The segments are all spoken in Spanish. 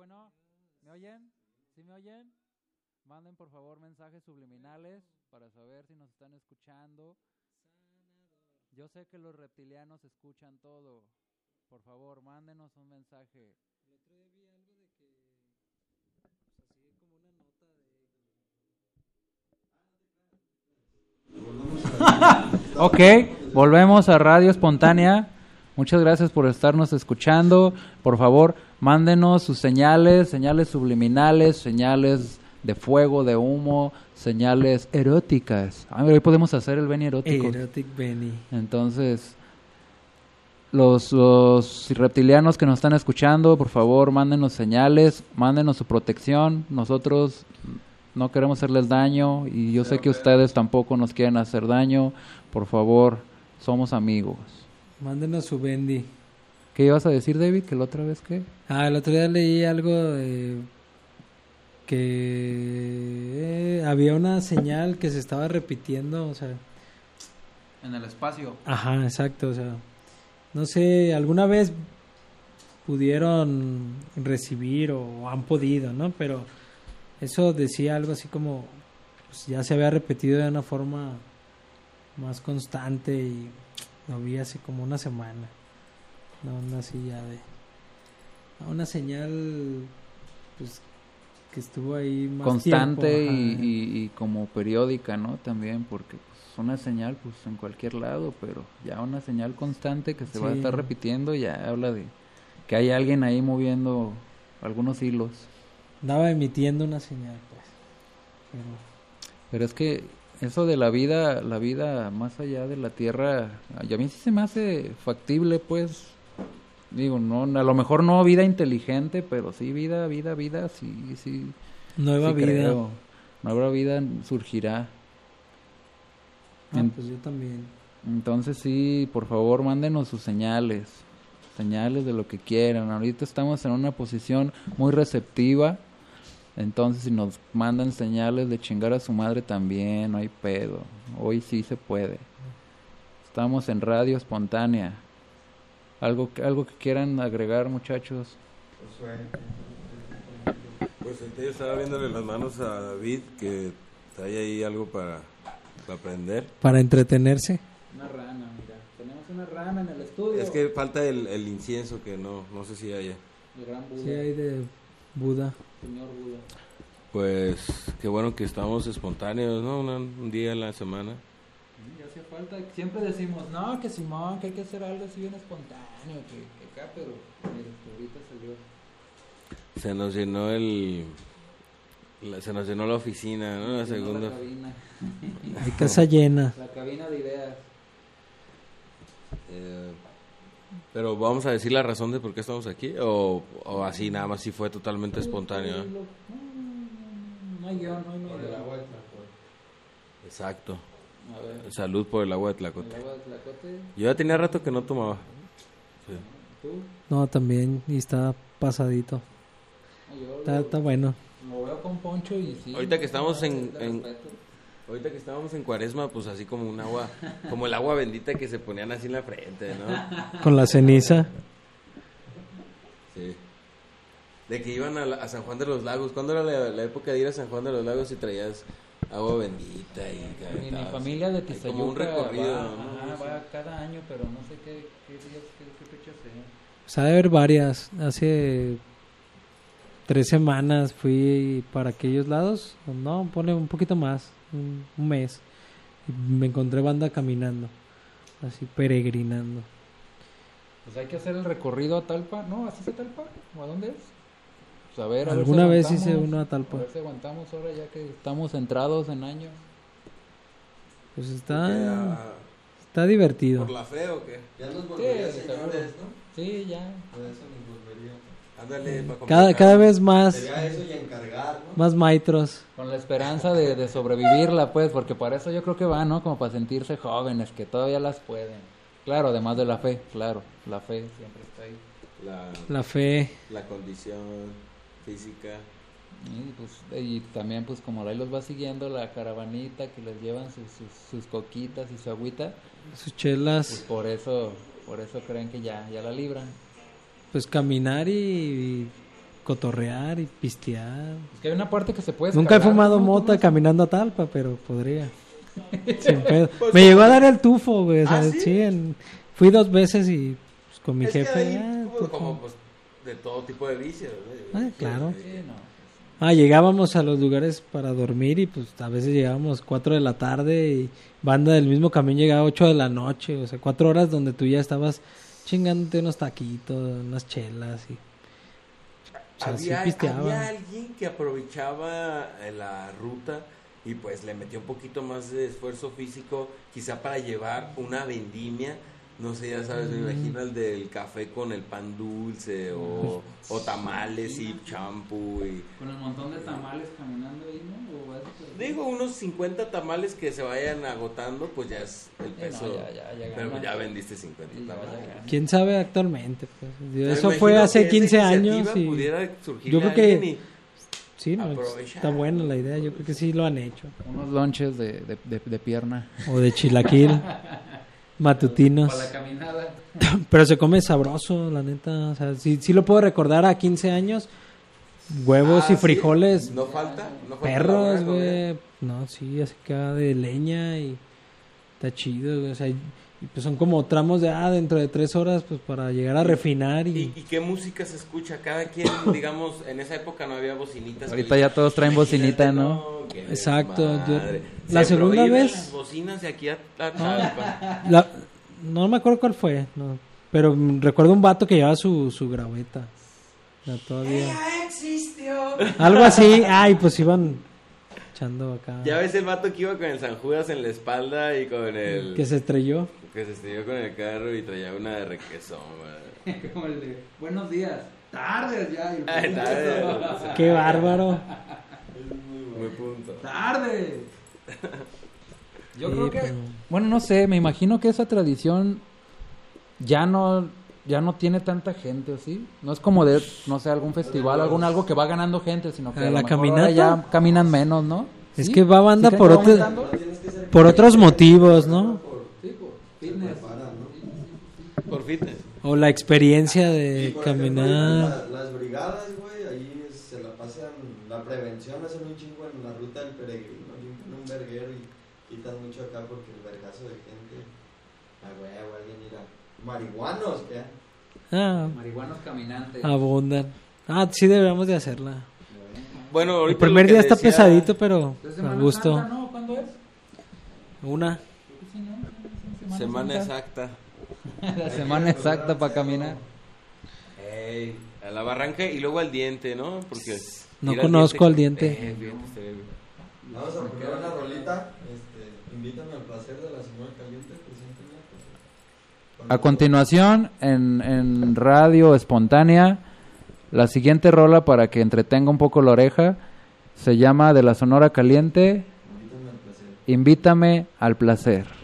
bueno, ¿me oyen? ¿Sí me oyen? Manden por favor mensajes subliminales para saber si nos están escuchando. Yo sé que los reptilianos escuchan todo. Por favor, mándenos un mensaje. El otro día vi algo de que, pues así como una nota de... Ok, volvemos a Radio Espontánea. Muchas gracias por estarnos escuchando. Por favor, mándenos sus señales, señales subliminales, señales de fuego, de humo, señales eróticas. Ah, hoy podemos hacer el Benny erótico. Erotic Benny. Entonces, los, los reptilianos que nos están escuchando, por favor, mándenos señales, mándenos su protección. Nosotros no queremos hacerles daño y yo sé que ustedes tampoco nos quieren hacer daño. Por favor, somos amigos. Mándenos su Bendy. ¿Qué ibas a decir, David? ¿Que la otra vez qué? Ah, el otro día leí algo de que eh, había una señal que se estaba repitiendo, o sea, En el espacio. ajá, exacto, o sea, no sé, alguna vez pudieron recibir o han podido, ¿no? Pero eso decía algo así como, pues ya se había repetido de una forma más constante y lo vi hace como una semana, no, no así ya de una señal, pues que estuvo ahí más Constante tiempo, y, ajá. y- y como periódica, ¿no? También, porque pues, una señal, pues en cualquier lado, pero ya una señal constante que se va a estar repitiendo ya habla de que hay alguien ahí moviendo algunos hilos. Andaba emitiendo una señal, pues. Pero, Pero es que eso de la vida, la vida más allá de la Tierra, a mí sí se me hace factible, pues. Digo, no, a lo mejor no vida inteligente, pero sí vida, vida, vida, sí, sí. nueva sí vida. creo. Nueva vida surgirá. Ah, En- pues yo también. Entonces sí, por favor, mándenos sus señales, señales de lo que quieran. Ahorita estamos en una posición muy receptiva, entonces si nos mandan señales de chingar a su madre también, no hay pedo. Hoy sí se puede. Estamos en radio espontánea. Algo, que- algo que quieran agregar, muchachos. Pues yo estaba viéndole las manos a David que trae ahí algo para, para aprender. Para entretenerse. Una rana, mira. Tenemos una rana en el estudio. Es que falta el, el incienso que no, no sé si haya. El gran Buda, Sí, hay de Buda. señor Buda. Pues qué bueno que estamos espontáneos, ¿no? Una- un día a la semana. Ya hacía falta, siempre decimos, no, que Simón, que hay que hacer algo así bien espontáneo, que, que acá, pero mira, que ahorita salió. Se nos llenó el... la- se nos llenó la oficina, ¿no? La segunda. La cabina, Hay casa llena. la cabina de ideas. Eh, pero vamos a decir la razón de por qué estamos aquí o, o así nada más si fue totalmente espontáneo. ¿eh? No, no, no hay guion, no hay no guion. Exacto. A ver, Salud por el agua de el Tlacote. agua de Tlacote, Yo ya tenía rato que no tomaba. Sí. tú, No, también. Y está pasadito. Ah, yo Está, lo, está bueno. lo veo con Poncho y sí. Ahorita que estamos en-. Ahorita que estábamos en cuaresma, pues así como un agua, como el agua bendita que se ponían así en la frente, ¿no? Con la ceniza. Sí. De que iban a, la- a San Juan de los Lagos. ¿Cuándo era la, la época de ir a San Juan de los Lagos y traías agua bendita y Mi, familia de Tizayuca Como un recorrido, va, ¿no? ajá, va cada año, pero no sé qué, qué días, qué, qué fechas sean. Pues ha de haber varias. Hace tres semanas fui para aquellos lados. o No, pone un poquito más. Un, un mes. Y me encontré banda caminando. Así peregrinando. Pues hay que hacer el recorrido a Talpa, ¿no? ¿Así se Talpa? ¿O a dónde es? Pues a ver, a ver si Alguna vez hice uno a Talpa. A ver si aguantamos ahora ya que estamos entrados en años. Pues ¿Qué, está, está divertido. ¿Por la fe o qué? Ya nos Sí, volvería seguro. señores, ¿no? Sí, ya. Por eso nos volvería. Ándale, para Cada, cada vez más, Sería eso y encargar, ¿no? más maitros. Con la esperanza de, de sobrevivirla, pues, porque para eso yo creo que va, ¿no? Como para sentirse jóvenes, que todavía las pueden. Claro, además de la fe, claro. La fe siempre está ahí. La, La fe. la condición física. Y, pues, y también, pues, como ahí los va siguiendo la caravanita que les llevan sus, sus, sus coquitas y su agüita, Sus pues chelas. por eso, por eso creen que ya, ya la libran. Pues caminar y, cotorrear y pistear. Es que hay una parte que se puede Nunca he escalar, fumado ¿no? mota ¿Cómo caminando a Talpa, pero podría. Sin pedo. Me llegó a dar el tufo, güey. ¿Ah, sí? sí, en- fui dos veces y pues, con mi Es que jefe. ahí, ah, como, pues, de todo tipo de vicios. Ah, claro. Sí, no. Ah, llegábamos a los lugares para dormir y pues a veces llegábamos 4 de la tarde y banda del mismo camión llegaba a 8 de la noche, o sea, cuatro horas donde tú ya estabas chingándote unos taquitos, unas chelas y... O sea, sí había, había alguien que aprovechaba eh, la ruta y pues le metió un poquito más de esfuerzo físico, quizá para llevar una vendimia. No sé, ya sabes, me imagino el del café con el pan dulce o, o tamales y champú. Y, Con el montón de tamales caminando ahí, ¿no? O digo, unos 50 tamales que se vayan agotando, pues ya es el Sí, peso. no, ya, ya, ya pero ya vendiste 50 Sí, ya, ya tamales. ¿Quién sabe actualmente? Pues? Eso fue hace que esa 15 años y... pudiera surgirle yo creo que- y- Sí, no, está buena la idea, yo creo que sí lo han hecho. Unos lonches de, de, de, de pierna. O de chilaquil, matutinos. Para la caminada. Pero se come sabroso, la neta. O sea, sí, sí lo puedo recordar a 15 años. Huevos Ah, y sí. frijoles. No falta, no falta la perros, güey. No, sí, así queda de leña y está chido, güey. O sea, y, pues son como tramos de, ah, dentro de tres horas, pues para llegar a refinar y... ¿Y, y qué música se escucha? Cada quien, digamos, en esa época no había bocinitas. Ahorita ya todos traen bocinita, ¿no? Exacto, yo- la Se segunda vez- las bocinas de aquí a. La- no me acuerdo cuál fue, no. Pero recuerdo un vato que llevaba su, su graveta. Sea, todavía... Algo así. Ay, pues iban echando acá. Ya ves el vato que iba con el San Judas en la espalda y con el... Que se estrelló. que se estrelló con el carro y traía una de requesón. Como el de, buenos días. Tardes ya. y- Ay, tarde. Qué bárbaro. Muy punto. Tardes. Yo Sí, creo que, pero- bueno, no sé, me imagino que esa tradición ya no, ya no tiene tanta gente, ¿o sí? No es como de, no sé, algún festival, algún algo que va ganando gente, sino que ¿A a lo la caminata? ya caminan menos, ¿no? Es ¿Sí? que va banda ¿Sí por otro-? Por otros motivos, ¿no? Sí, por fitness. Por fitness. O la experiencia de por ejemplo, caminar. la- las brigadas, güey, ahí se la pasan, la prevención hacen un chingo en la ruta del peregrino, limpian un verguero y quitan mucho acá porque el vergazo de gente, a huevo, alguien irá. Marihuanos, ¿qué? Ah, Marihuanos caminantes. abundan. Ah, sí deberíamos de hacerla. Bueno, El ahorita primer lo que día está decía- pesadito, pero ¿Es a Semana gusto. Santa, ¿no? ¿Cuándo es? Una. Semana Santa. exacta. La semana exacta para caminar. Ey, a la barranca y luego al diente, ¿no? Porque No conozco al Eh, diente. fíjate, está bien. Vamos a poner una rolita, este, invítame al placer de la señora caliente. A continuación, en, en radio espontánea, la siguiente rola para que entretenga un poco la oreja se llama De la Sonora Caliente, Invítame al placer. Invítame al placer.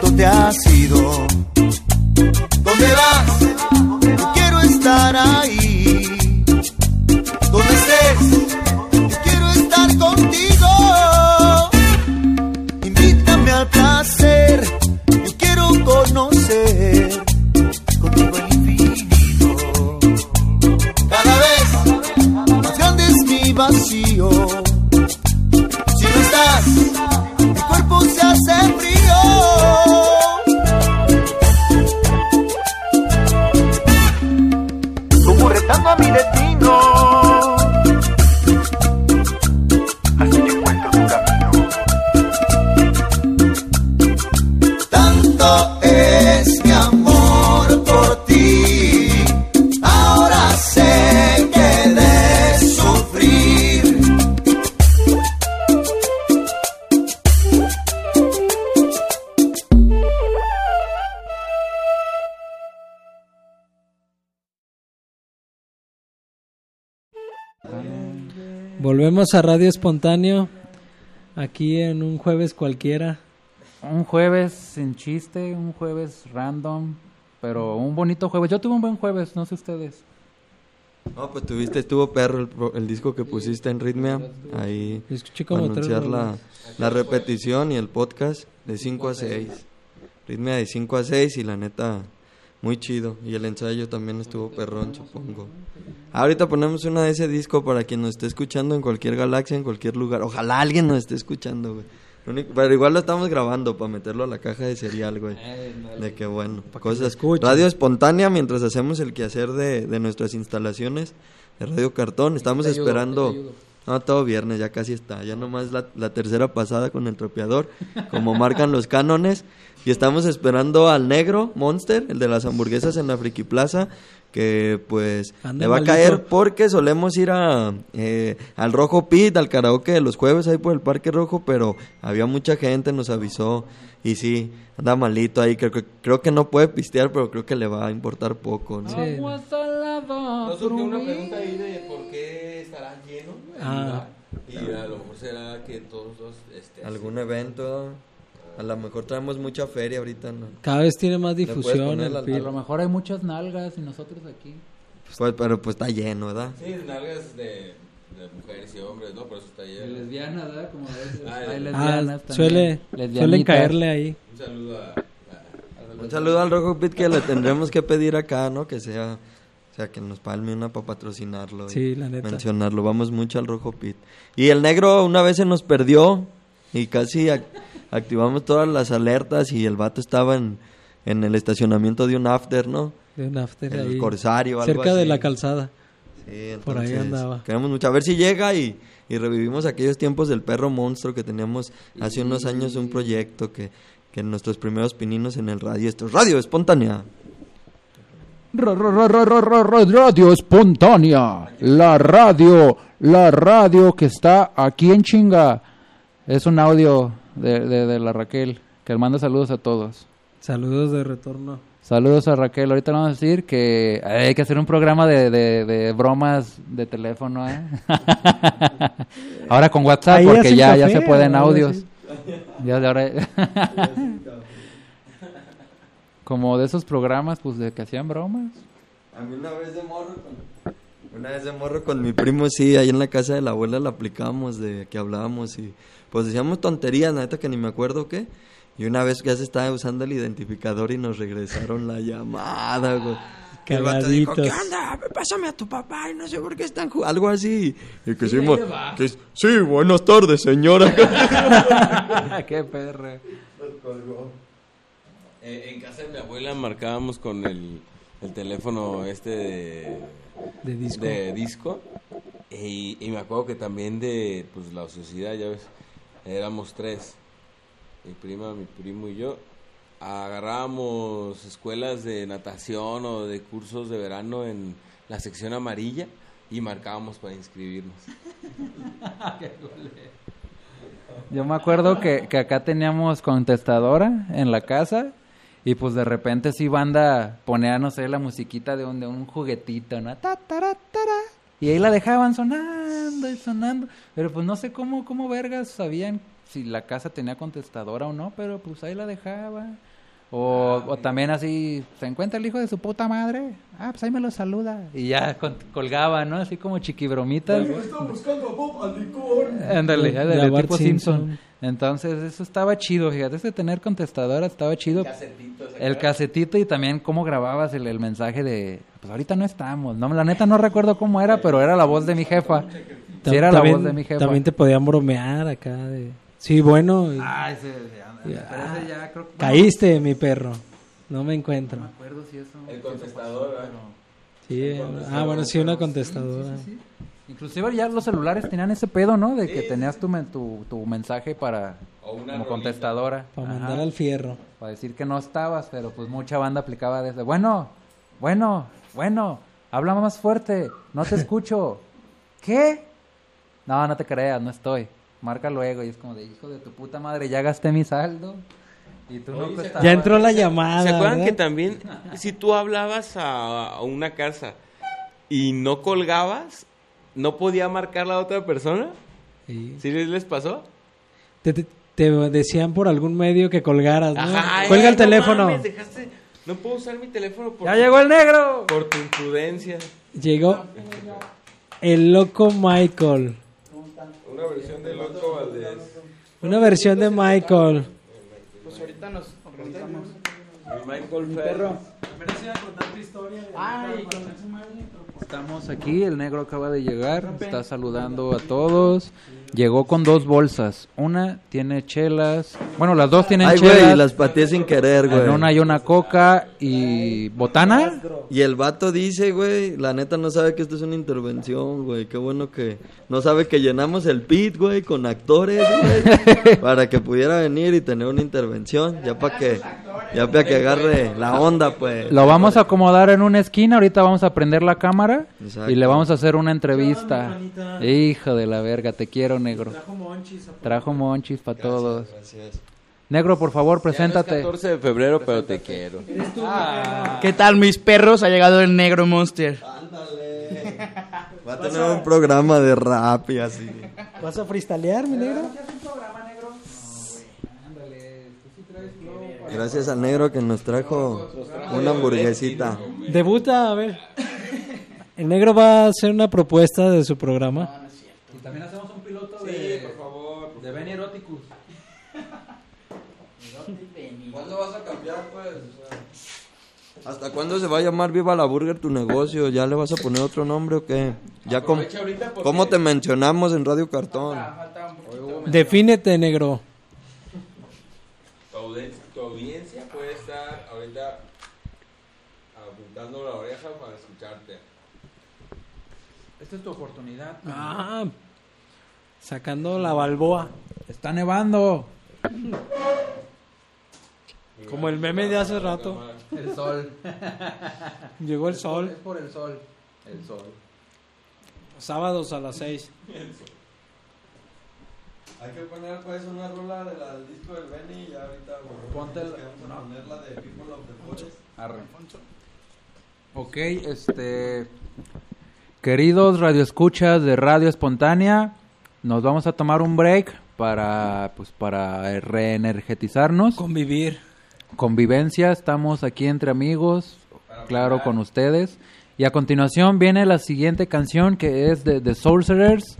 lento te has ido. ¿Dónde vas? Volvemos a Radio Espontáneo. Aquí en un jueves cualquiera. Un jueves sin chiste, un jueves random, pero un bonito jueves. Yo tuve un buen jueves, no sé ustedes. No, pues tuviste, estuvo perro el, pro- el disco que pusiste en Ritmia. Ahí para anunciar la, la repetición y el podcast de 5 a 6. Ritmia de 5 a 6 y la neta, muy chido. Y el ensayo también estuvo perrón, supongo. Ahorita ponemos una de ese disco para quien nos esté escuchando en cualquier galaxia, en cualquier lugar. Ojalá alguien nos esté escuchando, güey. Pero igual lo estamos grabando para meterlo a la caja de cereal, güey. De que bueno, cosas. Radio espontánea mientras hacemos el quehacer de, de nuestras instalaciones de Radio Cartón. Estamos esperando. No, todo viernes, ya casi está. Ya nomás la, la tercera pasada con el tropeador, como marcan los cánones. Y estamos esperando al negro, Monster, el de las hamburguesas en la Friki Plaza, que pues le va malito. a caer porque solemos ir a eh, al Rojo Pit, al karaoke de los jueves ahí por el Parque Rojo, pero había mucha gente, nos avisó. Y sí, anda malito ahí, creo, que- creo que no puede pistear, pero creo que le va a importar poco, ¿no? Sí. ¿No surgió una pregunta ahí de por qué estará lleno Ah. Y a lo mejor será que todos los... Este, ¿Algún evento? A lo mejor traemos mucha feria ahorita, ¿no? Cada vez tiene más difusión el A lo mejor hay muchas nalgas y nosotros aquí. Pues, pero pues está lleno, ¿verdad? Sí, nalgas de, de mujeres y hombres, ¿no? Por eso está lleno. lesbianas, ¿verdad? Como a veces Ah, hay ah, Ah, lesbianas también. suele, suelen caerle ahí. Un saludo a... a- Un saludo al Rojo Pit que le tendremos que pedir acá, ¿no? Que sea, o sea, que nos palme una para patrocinarlo. y Sí, la neta. Mencionarlo, vamos mucho al Rojo Pit. Y el negro una vez se nos perdió y casi ac- activamos todas las alertas y el vato estaba en, en el estacionamiento de un after, ¿no? De un after El ahí. Corsario, algo Cerca de así. la calzada. Sí, Por ahí entonces, andaba. Queremos mucho. A ver si llega y, y revivimos aquellos tiempos del perro monstruo que teníamos hace unos años un proyecto que, que nuestros primeros pininos en el radio. Esto es Radio Espontánea. Radio espontánea. La radio, la radio que está aquí en chinga. Es un audio de, de, de la Raquel que manda saludos a todos. Saludos de retorno. Saludos a Raquel. Ahorita le vamos a decir que hay que hacer un programa de, de, de bromas de teléfono. ¿eh? ahora con WhatsApp, Ahí porque ya, ya se pueden audios. Ya de ahora. Como de esos programas, pues de que hacían bromas. A mí una vez de morro con, una vez de morro con mi primo, sí, ahí en la casa de la abuela la aplicamos de que hablábamos y pues decíamos tonterías, la neta que ni me acuerdo qué. Y una vez ya se estaba usando el identificador y nos regresaron la llamada, güey. Y el vato dijo, ¿qué onda? Pásame a tu papá y no sé por qué están jugando. Algo así. Y que que es- sí, buenas tardes, señora. Qué perro. Eh, en casa de mi abuela marcábamos con el, el teléfono este de, De disco. de disco. Y, y me acuerdo que también de pues, la ociosidad, ya ves, éramos tres. Mi prima, mi primo y yo. Agarrábamos escuelas de natación o de cursos de verano en la sección amarilla y marcábamos para inscribirnos. Yo me acuerdo que, que acá teníamos contestadora en la casa y pues de repente sí banda ponía, no sé, la musiquita de un, de un juguetito, ¿no? Ta, tara, tara. Y ahí la dejaban sonando y sonando. Pero pues no sé cómo, cómo vergas sabían si la casa tenía contestadora o no, pero pues ahí la dejaba. O, o también así, ¿se encuentra el hijo de su puta madre? Ah, pues ahí me lo saluda. Y ya con- colgaba, ¿no? Así como chiquibromitas. Ándale, De- ándale, de Bart tipo Simpson. Simpson. Entonces, eso estaba chido, fíjate, ese tener contestadora estaba chido. El casetito y también cómo grababas el, el mensaje de, pues ahorita no estamos, no, la neta no recuerdo cómo era, pero era la voz de mi jefa. Sí, era la voz de mi jefa. También te podían bromear acá de... Sí, bueno. y- Ah, ese, ese, pero ese ya creo que... Caíste, mi perro. No me encuentro. No me acuerdo si eso... El contestador. Sí, ah, bueno, sí, una contestadora. Inclusive ya los celulares tenían ese pedo, ¿no? De que tenías tu, tu, tu mensaje para... O una como rolita. contestadora. Para Ajá. mandar al fierro. para decir que no estabas, pero pues mucha banda aplicaba desde, bueno, bueno, bueno, habla más fuerte, no te escucho. ¿Qué? No, no te creas, no estoy. Marca luego y es como de hijo de tu puta madre, ya gasté mi saldo. Y tú no Oye, prestabas. Ya entró la llamada. ¿Se acuerdan ¿verdad? que también si tú hablabas a, a una casa y no colgabas, no podía marcar la otra persona. Sí. ¿Sí les les pasó? Te, te- te decían por algún medio que colgaras, ¿no? Ajá, Cuelga eh, el teléfono. No, mames, dejaste- no puedo usar mi teléfono por, ¡Ya llegó el negro! por tu imprudencia. Llegó el loco Michael. Una versión de Loco Valdés. Una versión de Michael. Pues ahorita nos organizamos. Michael Ferro. Estamos aquí, el negro acaba de llegar, está saludando a todos. Llegó con dos bolsas. Una tiene chelas. Bueno, las dos tienen Ay, chelas. güey, las pateé sin querer, güey. En una hay una coca y botana. Y el vato dice, güey, la neta no sabe que esto es una intervención, güey. Qué bueno que no sabe que llenamos el pit, güey, con actores, güey, para que pudiera venir y tener una intervención, ya para que ya para que agarre la onda, pues. Lo vamos a acomodar en una esquina. Ahorita vamos a prender la cámara Exacto. y le vamos a hacer una entrevista. Hijo de la verga, te quiero, negro. Trajo monchis para todos. Gracias. Negro, por favor, Ya no es preséntate. 14 de febrero, pero te quiero. ¿Qué tal, mis perros? Ha llegado el negro monster. Ándale. Va a tener un programa de rap y así. ¿Vas a freestylear, mi negro? Gracias al negro que nos trajo una hamburguesita. Debuta, a ver. El negro va a hacer una propuesta de su programa. También hacemos un piloto de, por favor, de Benny Eroticus. ¿Cuándo vas a cambiar, pues? ¿Hasta cuándo se va a llamar Viva la Burger tu negocio? ¿Ya le vas a poner otro nombre o qué? Ya com- porque- ¿Cómo te mencionamos en Radio Cartón? Defínete, negro. Tu, audien- tu audiencia puede estar ahorita apuntando la oreja para escucharte. Esta es tu oportunidad. Ah, sacando la balboa. Está nevando. Como el meme de hace rato. El sol. Llegó el sol. Es por el sol. El sol. Sábados a las 6. Hay que poner pues una rola del disco del Benny y ya ahorita Ponte el- vamos a poner la de People of the Forest. Arre. Ok, este. Queridos radioescuchas de Radio Espontánea, nos vamos a tomar un break para, pues, para reenergetizarnos. Convivir. Convivencia, estamos aquí entre amigos, claro, con ustedes. Y a continuación viene la siguiente canción que es de The Sorcerers,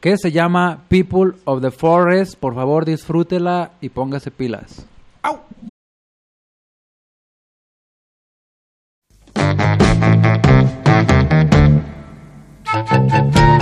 que se llama People of the Forest. Por favor, disfrútela y póngase pilas. People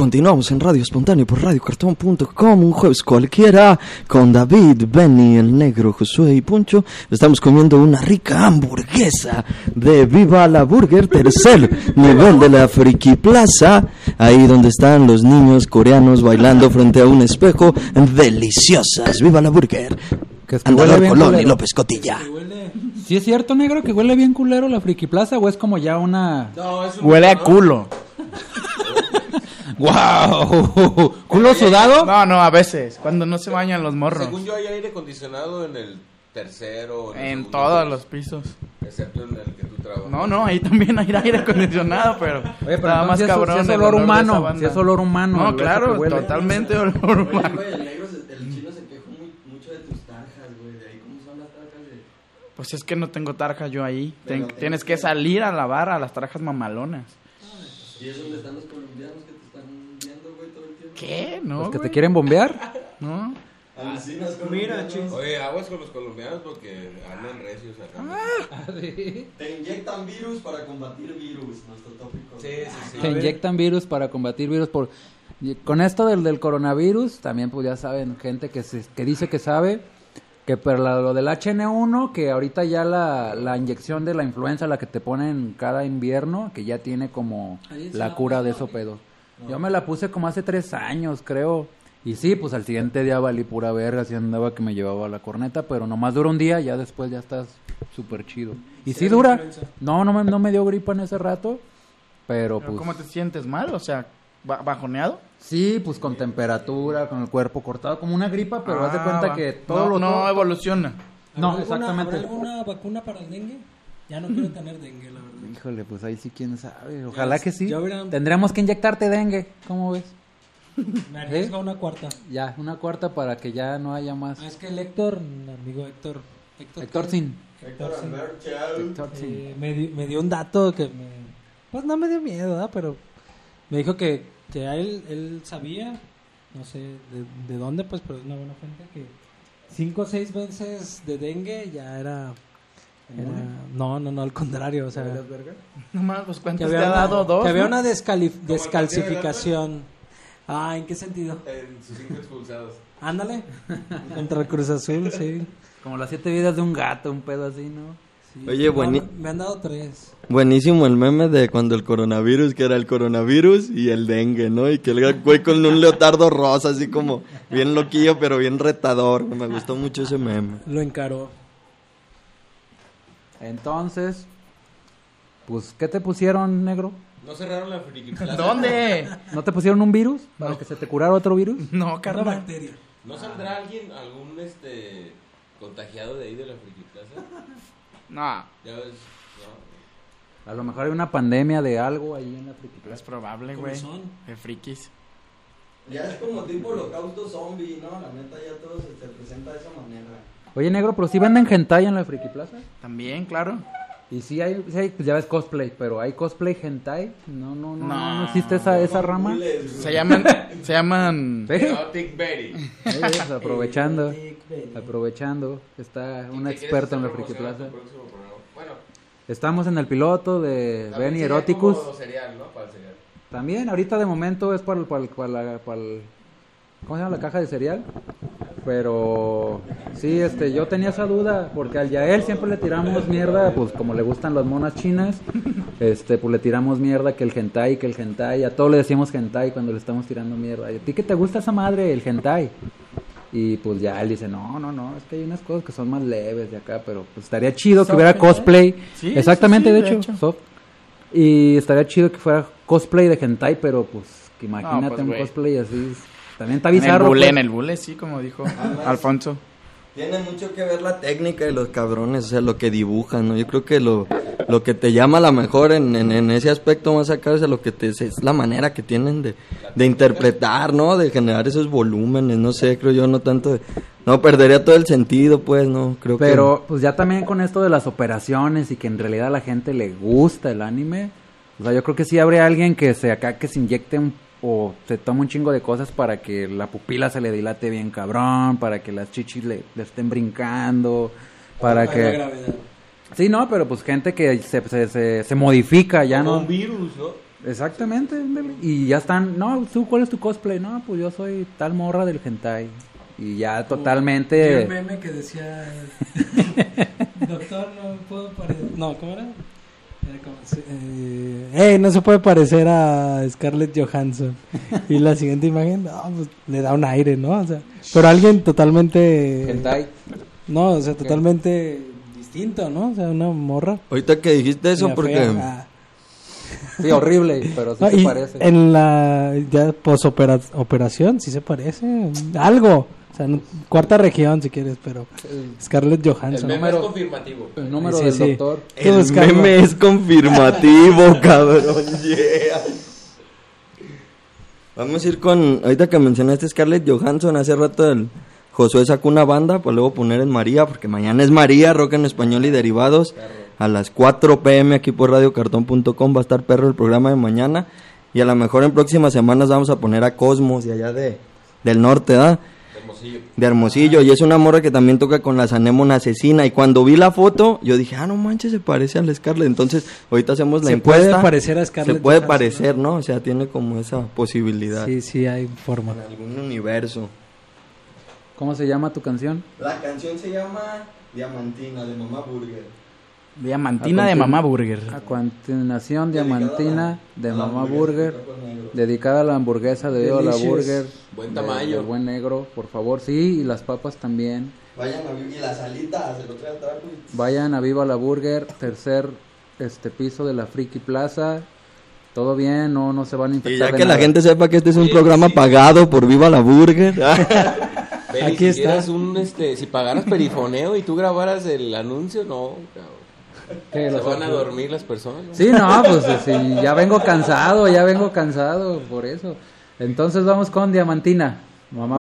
continuamos en Radio Espontáneo por radiocartón.com un jueves cualquiera con David, Benny, el negro, Josué y Puncho. Estamos comiendo una rica hamburguesa de Viva la Burger, tercer nivel de la Friki Plaza, ahí donde están los niños coreanos bailando frente a un espejo. Deliciosas, Viva la Burger. Que es que huele Andador bien Colón y. López Cotilla. ¿Sí es cierto, negro, que huele bien culero la Friki Plaza o es como ya una... No, es un Huele a culo. ¡Wow! ¿Culo sudado? No, no, a veces. Cuando no se bañan los morros. Según yo hay aire acondicionado en el tercero. En todos piso, los pisos. Excepto en el que tú trabajas. No, no, ahí también hay aire acondicionado, pero. Oye, pero estaba entonces si es- si es el olor humano, si es olor humano, No, claro, totalmente olor Oye, humano. güey, el negro, se- el chino se quejó muy, mucho de tus tarjas, güey. De ahí, ¿cómo son las tarjas de...? Pues es que no tengo tarjas yo ahí. Ten- tienes que- salir a lavar a las tarjas mamalonas. Y es donde están los colombianos que te están viendo, güey, todo el tiempo. ¿Qué? No. ¿Los que te quieren bombear? No. Alucinas con Mira, chis. Oye, aguas con los colombianos porque andan recios acá. Ah. Te inyectan virus para combatir virus, nuestro tópico. Sí, sí, sí. Te inyectan virus para combatir virus por... Con esto del, del coronavirus, también pues ya saben, gente que, se, que dice que sabe, que pero la- lo del HN1, que ahorita ya la, la inyección de la influenza, la que te ponen cada invierno, que ya tiene como la cura de eso pedo. Yo me la puse como hace tres años, creo. Y sí, pues al siguiente día valí pura verga, así andaba que me llevaba la corneta, pero nomás dura un día, ya después ya estás súper chido. Y sí, dura. No, no me, no me dio gripa en ese rato, pero Pero pues... ¿Cómo te sientes mal? O sea, ba- bajoneado. Sí, pues con temperatura, con el cuerpo cortado, como una gripa, pero haz de Ah, cuenta va. que todo no, lo... no evoluciona. No, ¿Habrá alguna- exactamente. ¿Habrá alguna vacuna para el dengue? Ya no quiero tener dengue, la verdad. Híjole, pues ahí sí, quién sabe. Ojalá que sí. Tendríamos que inyectarte dengue, ¿cómo ves? Me arriesgo una cuarta. Ya, una cuarta para que ya no haya más. Ah, es que el Héctor, mi amigo Héctor. Héctor, Héctor Sin. Héctor Sin. eh, me, di- me dio un dato que me... Pues no me dio miedo, ¿verdad? Pero me dijo que, que a él, él sabía, no sé de, de dónde, pues, pero es una buena fuente, que cinco o seis veces de dengue ya era... era- no, no, no, al contrario, o sea... No más, pues Que cuántos te había, ha una, dado dos. que había ¿no? una descalcificación. Ah, ¿en qué sentido? En sus cinco expulsados. Ándale. Contra el Cruz Azul, sí. Como las siete vidas de un gato, un pedo así, ¿no? Sí. Oye, bueni- me han dado tres. Buenísimo el meme de cuando el coronavirus, que era el coronavirus y el dengue, ¿no? Y que el güey con un leotardo rosa, así como bien loquillo, pero bien retador. Me gustó mucho ese meme. Lo encaró. Entonces, pues, ¿qué te pusieron, negro? ¿No cerraron la friki plaza? ¿Dónde? ¿No te pusieron un virus? ¿Para que se te curara otro virus? No, Una carnal. bacteria. ¿No saldrá alguien, algún este contagiado de ahí de la friki plaza? No, Ya ves, no. A lo mejor hay una pandemia de algo ahí en la friki es probable, ¿Cómo güey. son? De frikis. Ya es como tipo holocausto zombie, ¿no? La neta ya todo se te presenta de esa manera. Oye, negro, pero si venden hentai en la friki plaza. También, claro. Y sí hay, sí hay, pues ya ves cosplay, pero hay cosplay hentai. No, no, no, no, existe esa, esa rama. Se llaman, se llaman Sí, Erotic Betty. Sí, aprovechando, aprovechando, está un ¿Y qué experto en la friki plaza. Bueno, Estamos en el piloto de también Benny sería Eroticus. como cereal, ¿no? Para el cereal. También, ahorita de momento es para el, para el- para la- para el- ¿cómo se llama la caja de cereal? Pero sí, este, yo tenía esa duda porque al Yael siempre le tiramos mierda, pues como le gustan las monas chinas, este, pues le tiramos mierda que el hentai, que el hentai, a todos le decimos hentai cuando le estamos tirando mierda. ¿Y a ti que te gusta esa madre, el hentai? Y pues ya él dice, no, no, no, es que hay unas cosas que son más leves de acá, pero pues estaría chido que ¿Soft hubiera cosplay. Sí, Exactamente, sí, sí, de, de hecho, hecho. soft. Y estaría chido que fuera cosplay de hentai, pero pues que imagínate pues, un güey. cosplay así. También está En el bizarro. bule, pues. en el bule, sí, como dijo Alfonso. Tiene mucho que ver la técnica de los cabrones, o sea, lo que dibujan, ¿no? Yo creo que lo, lo que te llama a la mejor en, en, en ese aspecto más acá, sea, lo que te es la manera que tienen de, de interpretar, ¿no? De generar esos volúmenes, no sé, creo yo, no tanto de... No, perdería todo el sentido, pues, no, creo que... Pero pues ya también con esto de las operaciones y que en realidad a la gente le gusta el anime, o sea, yo creo que sí habría alguien que se acá que se inyecte un- o se tome un chingo de cosas para que la pupila se le dilate bien cabrón, para que las chichis le, le estén brincando, para que... gravedad. Sí, no, pero pues gente que se, se, se, se modifica, ya Como no... un virus, ¿no? Exactamente. Y ya están, no, ¿tú cuál es tu cosplay? No, pues yo soy tal morra del hentai. Y ya totalmente... un meme que decía, doctor, no puedo parecer... No, ¿cómo era? Eh, "Ey, no se puede parecer a Scarlett Johansson. y la siguiente imagen, no, pues le da un aire, ¿no? O sea, pero alguien totalmente... Hentai. No, o sea, totalmente distinto, ¿no? O sea, una morra. Ahorita que dijiste eso, porque fea. Ah. Sí, horrible, pero sí No, se parece. en la ya posoperación sí se parece algo sea no- cuarta región si quieres pero Scarlett El Johansson meme número- es confirmativo. El número Sí, del sí. doctor. El buscando. meme es confirmativo, cabrón. Yeah. Vamos a ir con, ahorita que mencionaste Scarlett Johansson, hace rato el Josué sacó una banda, pues luego poner en María, porque mañana es María, rock en español y derivados, a las 4 pm aquí por radiocartón.com va a estar perro el programa de mañana, y a lo mejor en próximas semanas vamos a poner a Cosmos de allá de, del norte, ¿verdad? Hermosillo. de Hermosillo y es una morra que también toca con las Anémona Asesina y cuando vi la foto yo dije, ah, no manches, se parece a la Scarlett. Entonces, ahorita hacemos la se encuesta. puede parecer a Scarlett Se puede Johansson, parecer, ¿no? O sea, tiene como esa posibilidad. sí sí hay forma En algún universo. ¿Cómo se llama tu canción? La canción se llama Diamantina de Mamá Burger. Diamantina de Mamá Burger. A continuación, Dedicada Diamantina a la- de la Mamá hamburguesa Burger. de. Dedicada a la hamburguesa de Ola Delicious. Burger. Buen de- tamaño. del buen negro, por favor. Sí, y las papas también. Vayan a vivir y las alitas, el otro día y Vayan a Viva la Burger, tercer este piso de la Friki Plaza. Todo bien, no, no se van a Y infectar. ya de que la nada. gente sepa que este es un Oye, programa sí. pagado por Viva la Burger. Ven, Aquí si está. un, este, si pagaras perifoneo y tú grabaras el anuncio, no, cabrón. ¿Qué, Se los van a dormir las personas. Sí, no, pues sí, ya vengo cansado, ya vengo cansado por eso. Entonces vamos con Diamantina. Mamá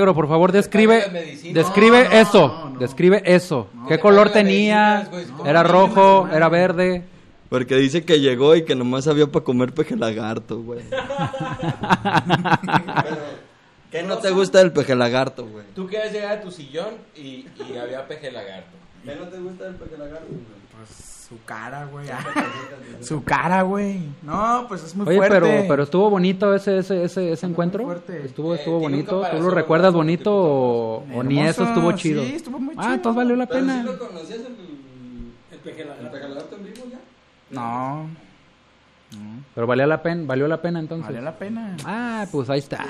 Negro, por favor, describe, describe No, no, eso, no, no. describe eso. ¿Qué color tenía? medicinas, güey, ¿cómo ¿Era rojo? ¿Era verde? Porque dice que llegó y que nomás había para comer peje lagarto, güey. ¿Qué no te gusta del peje lagarto, güey? Tú querías llegar a tu sillón y, y había peje lagarto. ¿Qué no te gusta del peje lagarto? güey? Pues su cara, güey. su cara, güey. No, pues es muy Oye, fuerte. pero, pero estuvo bonito ese, ese, ese, ese encuentro. fuerte. Estuvo, Eh, estuvo bonito. ¿Tú lo recuerdas bonito o, o ni eso estuvo chido? Sí, estuvo muy Ah, chido. entonces valió la Pero pena. sí lo conocías el, El en vivo ya. No, Pero valió la pena, valió la pena entonces. valió la pena. Ah, pues ahí está.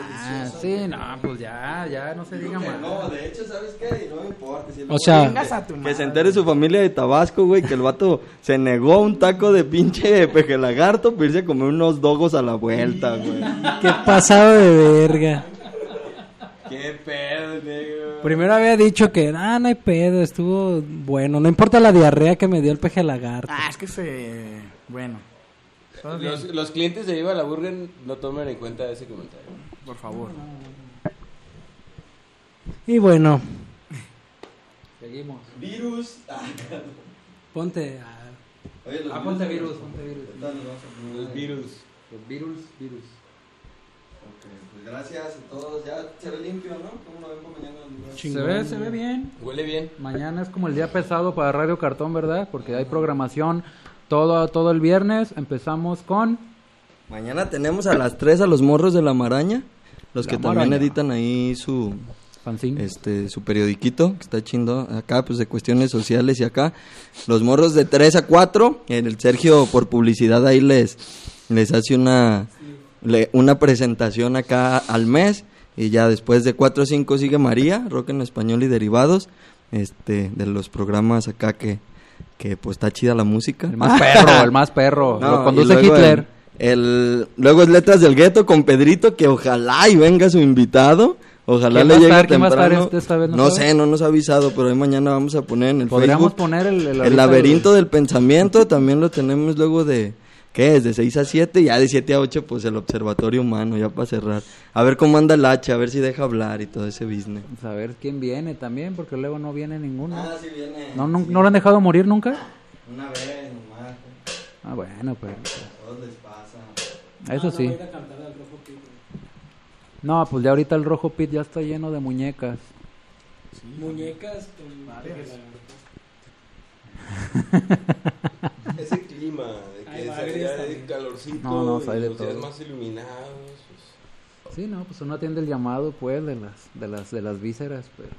Sí, no, pues ya, ya no se diga más. No, de hecho, ¿sabes qué? No me importa. si O sea, Vengas a tu Que se entere su familia de Tabasco, güey, que el vato se negó a un taco de pinche peje lagarto para irse a comer unos dogos a la vuelta, güey. qué pasado de verga. Qué pedo, negro. Primero había dicho que, ah, no hay pedo, estuvo bueno. No importa la diarrea que me dio el peje lagarto. Ah, es que se... Bueno. Los, los clientes de Viva la Burger no toman en cuenta ese comentario. por favor. Y bueno, Seguimos. Virus. Ponte a... Oye, los Ah, ponte virus. virus, ponte virus. Los virus. Los virus, virus. Ok, pues gracias a todos. Ya se ve limpio, ¿no? ¿Cómo lo ven por mañana? Se ve, se ve bien. Huele bien. Mañana es como el día pesado para Radio Cartón, ¿verdad? Porque hay programación todo, todo el viernes. Empezamos con... Mañana tenemos a las 3 a los morros de la maraña, los La que también editan ahí su Fanzine. este su periodiquito, que está chindo acá pues de cuestiones sociales y acá los morros de 3 a 4, el Sergio por publicidad ahí les les hace una le- una presentación acá al mes y ya después de 4 a 5 sigue María, rock en español y derivados, este de los programas acá que que pues está chida la música. El más perro, el más perro. No, Lo conduce Hitler. El, el- luego es Letras del Gueto con Pedrito, que ojalá y venga su invitado. Ojalá ¿Quién le llegue estar? ¿Quién va a estar temprano. este- esta vez? ¿No sé, no nos ha avisado, pero hoy mañana vamos a poner en el Podríamos Facebook poner el... El, laberinto del pensamiento. También lo tenemos luego de... ¿Qué es? De 6 a 7, ya de 7 a 8, pues el observatorio humano, ya para cerrar. A ver cómo anda el hacha, a ver si deja hablar y todo ese business. Pues a ver quién viene también, porque luego no viene ninguno. Ah, sí viene. ¿No, no, ¿No lo han dejado morir nunca? Una vez nomás. Ah, bueno, pues... A todos les pasa. Eso sí. No, pues ya ahorita el Rojo Pit ya está lleno de muñecas. Muñecas Ese clima calorcito No, no, y hay de los días todo. más iluminados. pues. Sí, no, pues uno atiende el llamado, pues, de las, de las, de las vísceras, pero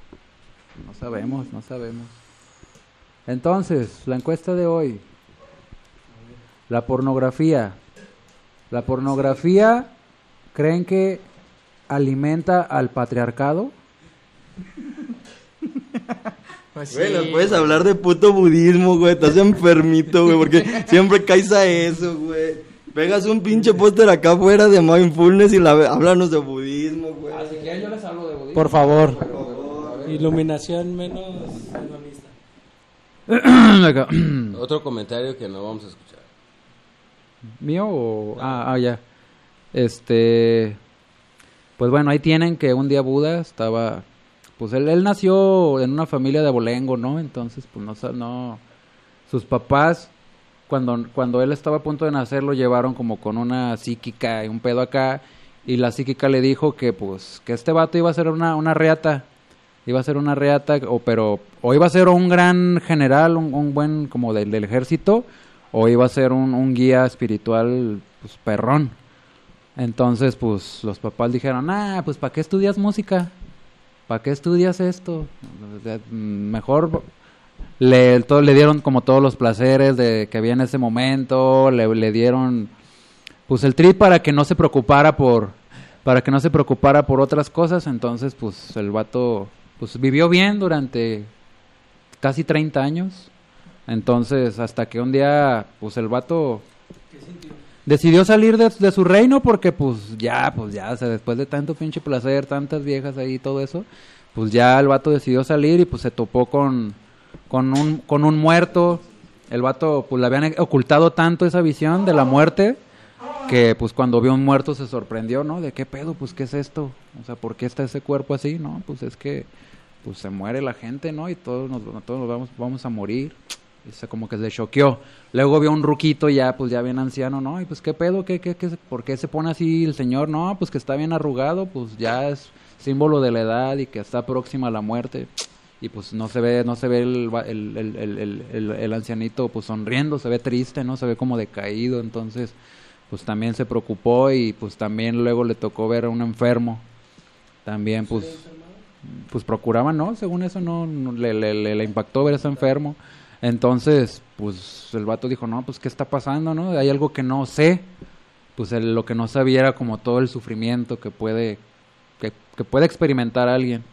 no sabemos, no sabemos. Entonces, la encuesta de hoy. La pornografía. La pornografía, ¿creen que alimenta al patriarcado? Pues Güey, nos sí. puedes hablar de puto budismo, güey. Estás enfermito, güey, porque siempre caes a eso, güey. Pegas un pinche póster acá afuera de mindfulness y la, háblanos de budismo, güey. Así que yo les hablo de budismo. Por favor. Iluminación menos hedonista. Otro comentario que no vamos a escuchar. ¿Mío o...? Ah, ah, ya. Este... Pues bueno, ahí tienen que un día Buda estaba... Pues él, él nació en una familia de abolengo, ¿no? Entonces, pues no... no sus papás, cuando, cuando él estaba a punto de nacer, lo llevaron como con una psíquica y un pedo acá. Y la psíquica le dijo que, pues, que este vato iba a ser una, una reata. Iba a ser una reata, o, pero... O iba a ser un gran general, un, buen como del, del ejército o iba a ser un, un guía espiritual, pues perrón. Entonces, pues los papás dijeron, ah, pues ¿para qué estudias música? ¿Para qué estudias esto? Mejor le, to- le dieron como todos los placeres de que había en ese momento, le, le dieron pues el trip para que no se preocupara por para que no se preocupara por otras cosas, entonces pues el vato pues vivió bien durante casi 30 años. Entonces, hasta que un día, pues el vato decidió salir de, su reino porque, pues ya, pues ya, o sea, después de tanto pinche placer, tantas viejas ahí y todo eso, pues ya el vato decidió salir y pues se topó con, con, un, con un muerto. El vato, pues le habían ocultado tanto esa visión de la muerte que pues cuando vio un muerto se sorprendió, ¿no? De qué pedo, pues qué es esto, o sea, ¿por qué está ese cuerpo así? No, pues es que pues se muere la gente, ¿no? Y todos nos, todos nos vamos, vamos a morir. Se como que se choqueó. Luego vio un ruquito ya, pues ya bien anciano, ¿no? Y pues qué pedo, ¿Qué, qué, qué, ¿por qué se pone así el señor? No, pues que está bien arrugado, pues ya es símbolo de la edad y que está próxima a la muerte. Y pues no se ve, no se ve el, el, el, el, ancianito pues sonriendo, se ve triste, ¿no? Se ve como decaído, entonces pues también se preocupó y pues también luego le tocó ver a un enfermo. También pues pues procuraba, ¿no? Según eso no, le, le, le impactó ver a ese enfermo. Entonces, pues el vato dijo, no, pues ¿qué está pasando, no? Hay algo que no sé. Pues lo que no sabía era como todo el sufrimiento que puede, que, que puede experimentar alguien.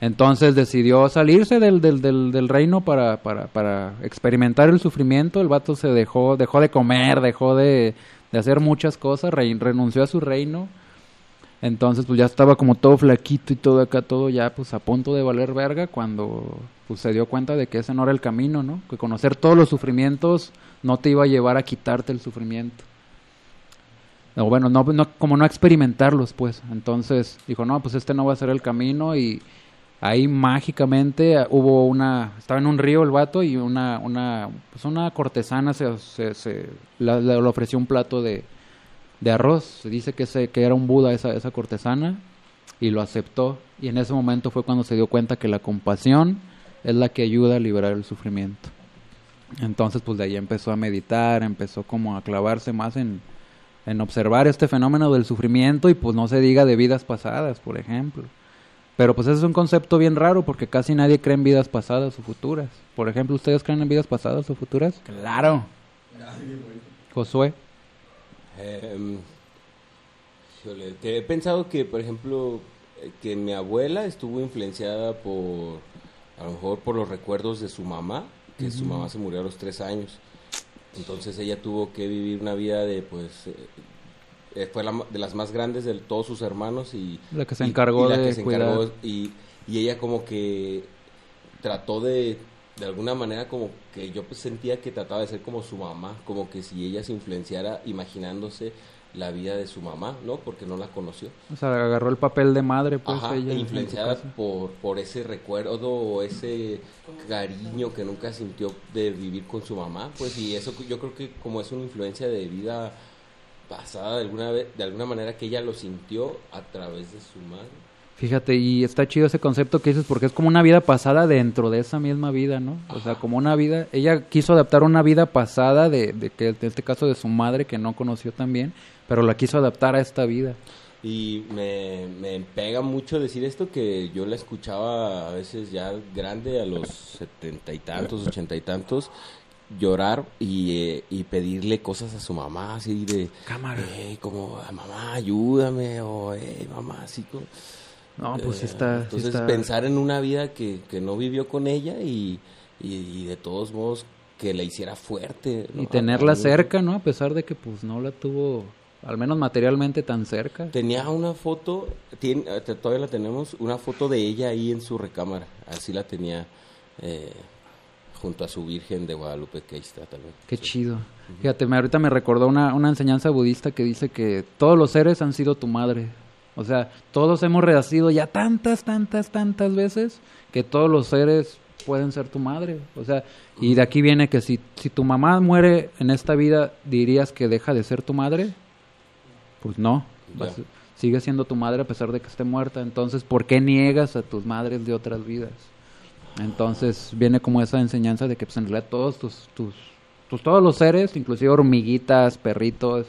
Entonces decidió salirse del, del, del, reino para, para, para experimentar el sufrimiento. El vato se dejó, dejó de comer, dejó de, de hacer muchas cosas, re- renunció a su reino. Entonces, pues ya estaba como todo flaquito y todo acá, todo ya pues a punto de valer verga cuando pues se dio cuenta de que ese no era el camino, ¿no? Que conocer todos los sufrimientos no te iba a llevar a quitarte el sufrimiento. O bueno, no, no, como no experimentarlos, pues. Entonces dijo, no, pues este no va a ser el camino y ahí mágicamente ah, hubo una, estaba en un río el vato y una, una, pues una cortesana se, se, le ofreció un plato de, de arroz. Se dice que, se, que era un Buda esa, esa cortesana y lo aceptó. Y en ese momento fue cuando se dio cuenta que la compasión es la que ayuda a liberar el sufrimiento. Entonces, pues de ahí empezó a meditar, empezó como a clavarse más en, en observar este fenómeno del sufrimiento y pues no se diga de vidas pasadas, por ejemplo. Pero pues ese es un concepto bien raro porque casi nadie cree en vidas pasadas o futuras. Por ejemplo, ¿ustedes creen en vidas pasadas o futuras? Claro. Josué. Em, he pensado que, por ejemplo, eh, que mi abuela estuvo influenciada por, a lo mejor por los recuerdos de su mamá, que su mamá se murió a los tres años. Entonces ella tuvo que vivir una vida de, pues, eh, eh, fue la de las más grandes de todos sus hermanos y La que se y- encargó y la de que se cuidar. encargó y, y ella como que trató de de alguna manera como que yo pues, sentía que trataba de ser como su mamá, como que si ella se influenciara imaginándose la vida de su mamá, ¿no? Porque no la conoció. O sea, agarró el papel de madre, pues Ajá, ella. influenciada por, por ese recuerdo o ese cariño que nunca sintió de vivir con su mamá, pues y eso yo creo que como es una influencia de vida pasada de alguna vez, de alguna manera que ella lo sintió a través de su madre. Fíjate, y está chido ese concepto que dices porque es como una vida pasada dentro de esa misma vida, ¿no? O sea, como una vida, ella quiso adaptar una vida pasada de, de que en este caso de su madre que no conoció también, pero la quiso adaptar a esta vida. Y me, me pega mucho decir esto que yo la escuchaba a veces ya grande, a los setenta y tantos, ochenta y tantos, llorar y, eh, y pedirle cosas a su mamá, así de, Cámara. eh, como, "Ah, mamá, ayúdame, o, eh, mamá, así como... No, pues sí Eh, sí Entonces está- pensar en una vida que, que no vivió con ella y, y, y de todos modos que la hiciera fuerte. ¿no? y tenerla cerca, ¿no? A pesar de que pues no la tuvo, al menos materialmente tan cerca. Tenía una foto, tiene, eh, todavía la tenemos, una foto de ella ahí en su recámara. Así la tenía eh, junto a su Virgen de Guadalupe, que ahí está también. Qué Sí. chido. Fíjate, me, ahorita me recordó una, una enseñanza budista que dice que todos los seres han sido tu madre. O sea, todos hemos renacido ya tantas, tantas, tantas veces que todos los seres pueden ser tu madre. O sea, y de aquí viene que si, si tu mamá muere en esta vida, ¿dirías que deja de ser tu madre? Pues no. Vas- sigue siendo tu madre a pesar de que esté muerta. Entonces, ¿por qué niegas a tus madres de otras vidas? Entonces viene como esa enseñanza de que pues, en realidad todos tus, tus, tus- todos los seres, inclusive hormiguitas, perritos,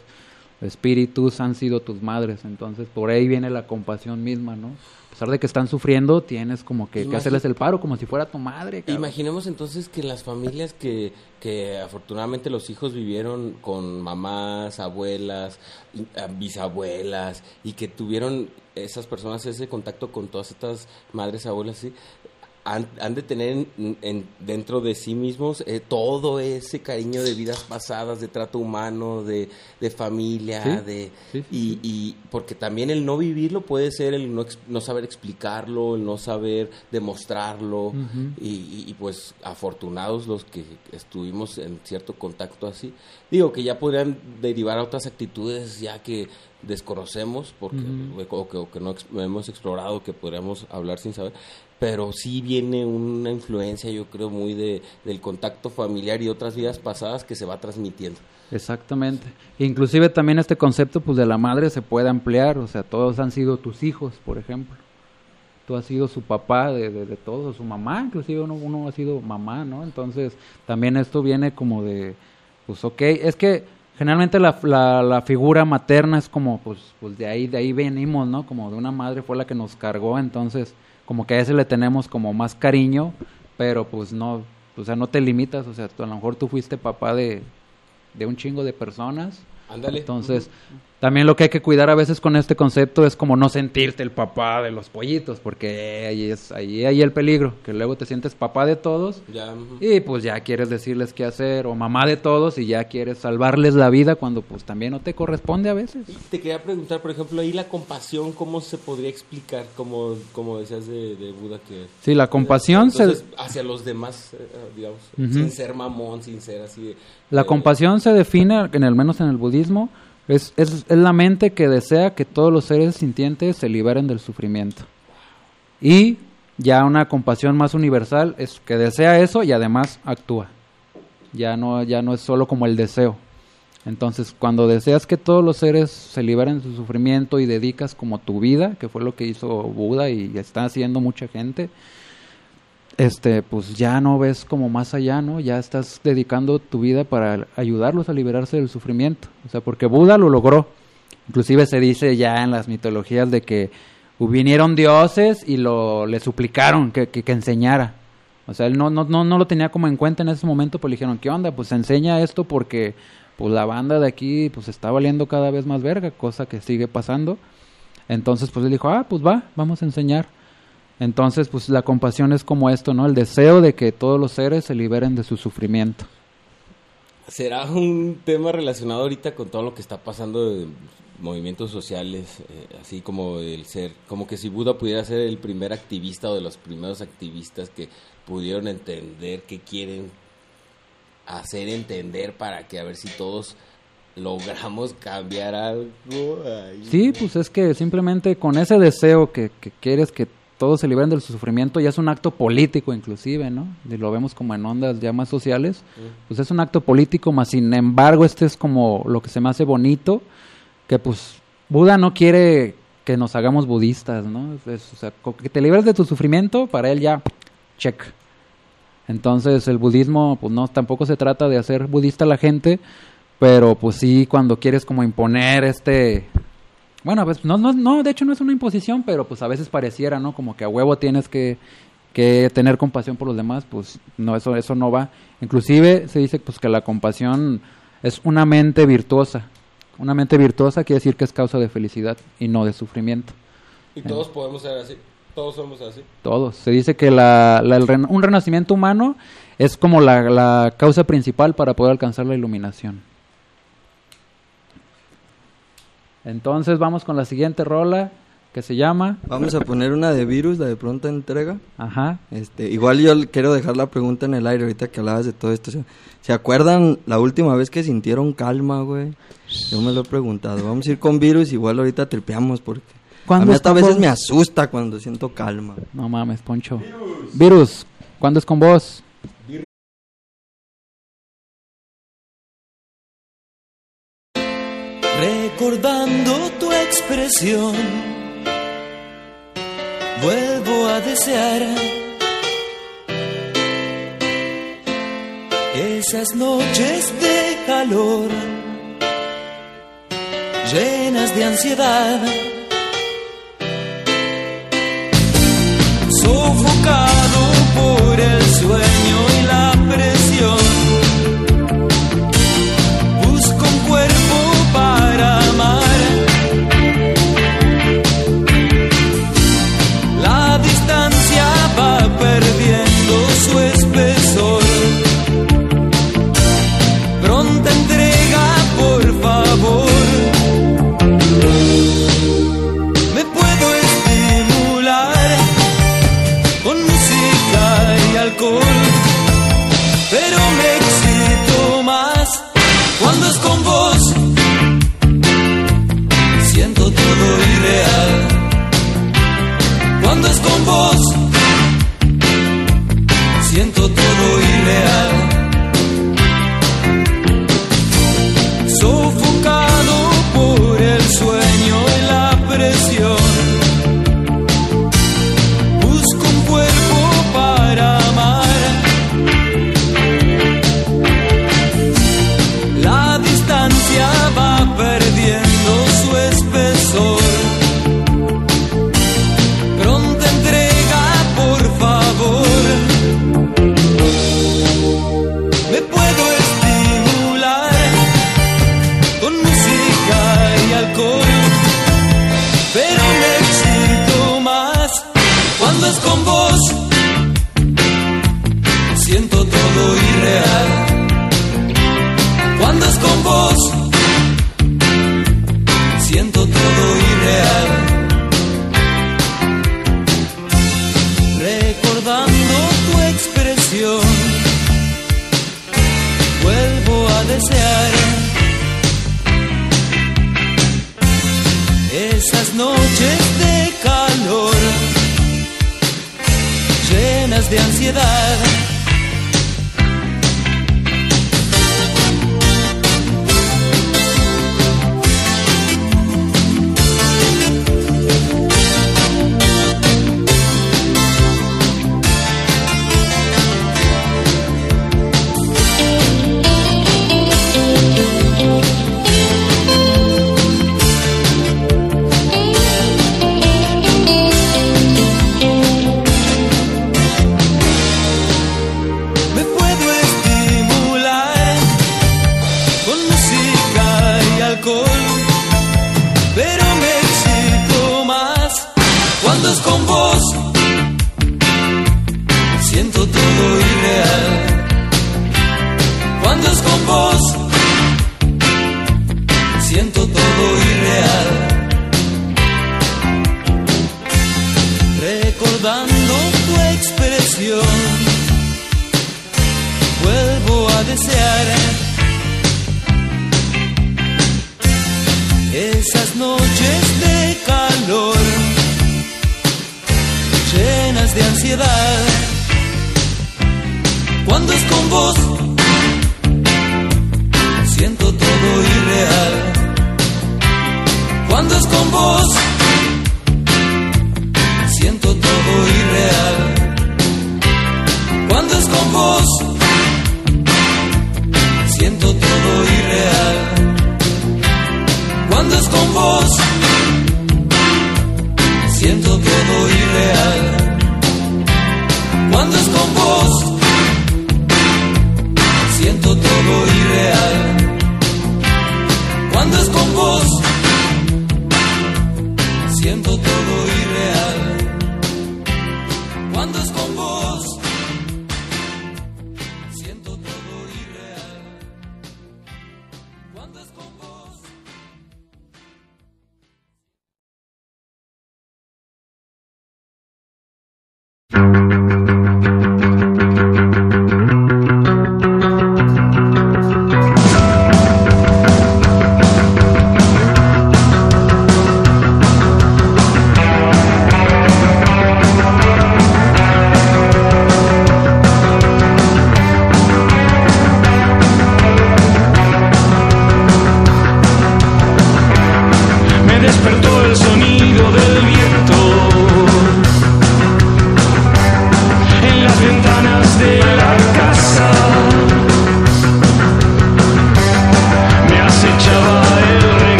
espíritus, han sido tus madres. Entonces por ahí viene la compasión misma, ¿no? A pesar de que están sufriendo, tienes como que, hacerles el paro como si fuera tu madre. cabrón. Imaginemos entonces que las familias que, que afortunadamente los hijos vivieron con mamás, abuelas, ah, bisabuelas y que tuvieron esas personas ese contacto con todas estas madres, abuelas, ¿sí? Han, han de tener en- en- dentro de sí mismos eh, todo ese cariño de vidas pasadas, de trato humano, de, de familia, Sí, de sí, sí, y, y porque también el no vivirlo puede ser el no, no saber explicarlo, el no saber demostrarlo y, y- y, pues afortunados los que estuvimos en cierto contacto así. Digo que ya podrían derivar a otras actitudes ya que desconocemos porque o, que, o que no hemos explorado, que podríamos hablar sin saber, pero sí viene una influencia yo creo muy de, del contacto familiar y otras vidas pasadas que se va transmitiendo. Exactamente. Inclusive también este concepto pues de la madre se puede ampliar, o sea, todos han sido tus hijos, por ejemplo. Tú has sido su papá de, de, de todos, su mamá, inclusive uno, uno ha sido mamá, ¿no? Entonces también esto viene como de, pues ok, es que generalmente la, la, la figura materna es como, pues, pues de ahí, de ahí venimos, ¿no? Como de una madre fue la que nos cargó, entonces como que a ese le tenemos como más cariño, pero pues no, o sea, no te limitas, o sea, tú- a lo mejor tú fuiste papá de, de un chingo de personas. Ándale. Entonces, también lo que hay que cuidar a veces con este concepto es como no sentirte el papá de los pollitos, porque ahí es ahí ahí el peligro, que luego te sientes papá de todos ya, y pues ya quieres decirles qué hacer o mamá de todos y ya quieres salvarles la vida cuando pues también no te corresponde a veces. Y Te quería preguntar, por ejemplo, ahí la compasión, ¿cómo se podría explicar? Como, como decías de, de Buda que... Sí, la compasión se hacia los demás, eh, eh, digamos, sin ser mamón, sin ser así de... La eh, compasión se define, en el menos en el budismo, es, es, es la mente que desea que todos los seres sintientes se liberen del sufrimiento. Y ya una compasión más universal es que desea eso y además actúa. Ya no, ya no es solo como el deseo. Entonces, cuando deseas que todos los seres se liberen de su sufrimiento y dedicas como tu vida, que fue lo que hizo Buda y está haciendo mucha gente, este, pues ya no ves como más allá, ¿no? Ya estás dedicando tu vida para ayudarlos a liberarse del sufrimiento. O sea, porque Buda lo logró. Inclusive se dice ya en las mitologías de que vinieron dioses y lo le suplicaron que, que, enseñara. O sea, él no, no, no, no lo tenía como en cuenta en ese momento, pues le dijeron, ¿qué onda? Pues enseña esto porque pues la banda de aquí pues está valiendo cada vez más verga, cosa que sigue pasando. Entonces pues él dijo, ah, pues va, vamos a enseñar. Entonces, pues la compasión es como esto, ¿no? El deseo de que todos los seres se liberen de su sufrimiento. ¿Será un tema relacionado ahorita con todo lo que está pasando de movimientos sociales, eh, así como el ser, como que si Buda pudiera ser el primer activista o de los primeros activistas que pudieron entender qué quieren hacer entender para que a ver si todos logramos cambiar algo. Ay. Sí, pues es que simplemente con ese deseo que, que quieres que todos se liberen del sufrimiento ya es un acto político inclusive, ¿no? Y lo vemos como en ondas ya más sociales, pues es un acto político, más sin embargo este es como lo que se me hace bonito, que pues Buda no quiere que nos hagamos budistas, ¿no? Es- o sea, que te liberes de tu sufrimiento, para él ya, check. Entonces el budismo, pues no, tampoco se trata de hacer budista a la gente, pero pues sí cuando quieres como imponer este bueno, pues no, no, no, de hecho no es una imposición, pero pues a veces pareciera, ¿no? Como que a huevo tienes que, que tener compasión por los demás, pues no, eso, eso no va. Inclusive se dice pues que la compasión es una mente virtuosa. Una mente virtuosa quiere decir que es causa de felicidad y no de sufrimiento. Y todos podemos ser así, todos somos así. Todos. Se dice que la, la- el ren- un renacimiento humano es como la, la causa principal para poder alcanzar la iluminación. Entonces vamos con la siguiente rola que se llama... Vamos a poner una de virus, la de pronta entrega. Ajá. Este, igual yo quiero dejar la pregunta en el aire ahorita que hablabas de todo esto. ¿Se, acuerdan la última vez que sintieron calma, güey? Yo me lo he preguntado. Vamos a ir con virus, igual ahorita tripeamos porque a ¿Cuándo mí hasta a veces vos? me asusta cuando siento calma. No mames, Poncho. Virus. ¿Cuándo es con vos? Recordando tu expresión, vuelvo a desear esas noches de calor, llenas de ansiedad, sofocado por el sueño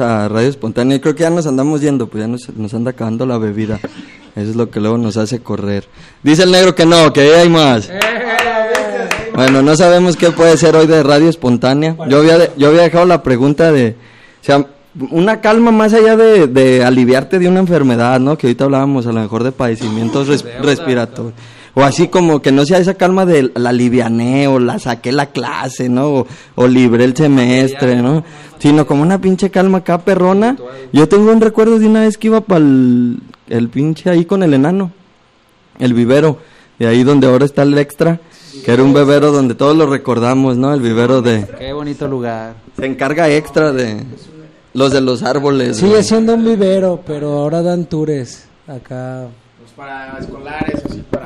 A Radio Espontánea. Creo que ya nos andamos yendo, pues ya nos, nos anda acabando la bebida. Eso es lo que luego nos hace correr. Dice el negro que no, que ahí hay más. Bueno, no sabemos qué puede ser hoy de Radio Espontánea. Yo había, de- yo había dejado la pregunta de, o sea, una calma más allá de, de aliviarte de una enfermedad, ¿no? Que ahorita hablábamos a lo mejor de padecimientos res- respiratorios. O así como que no sea esa calma de la aliviané o la saqué la clase, ¿no? O, o libré el semestre, ¿no? Sino como una pinche calma acá perrona. Yo tengo un recuerdo de una vez que iba para el, el pinche ahí con el enano el vivero, y ahí donde ahora está el extra, que era un vivero donde todos lo recordamos, ¿no? El vivero de... Qué bonito lugar. Se encarga extra de los de los árboles. Sigue siendo un vivero, pero ahora dan tours acá. Pues para escolares, así para...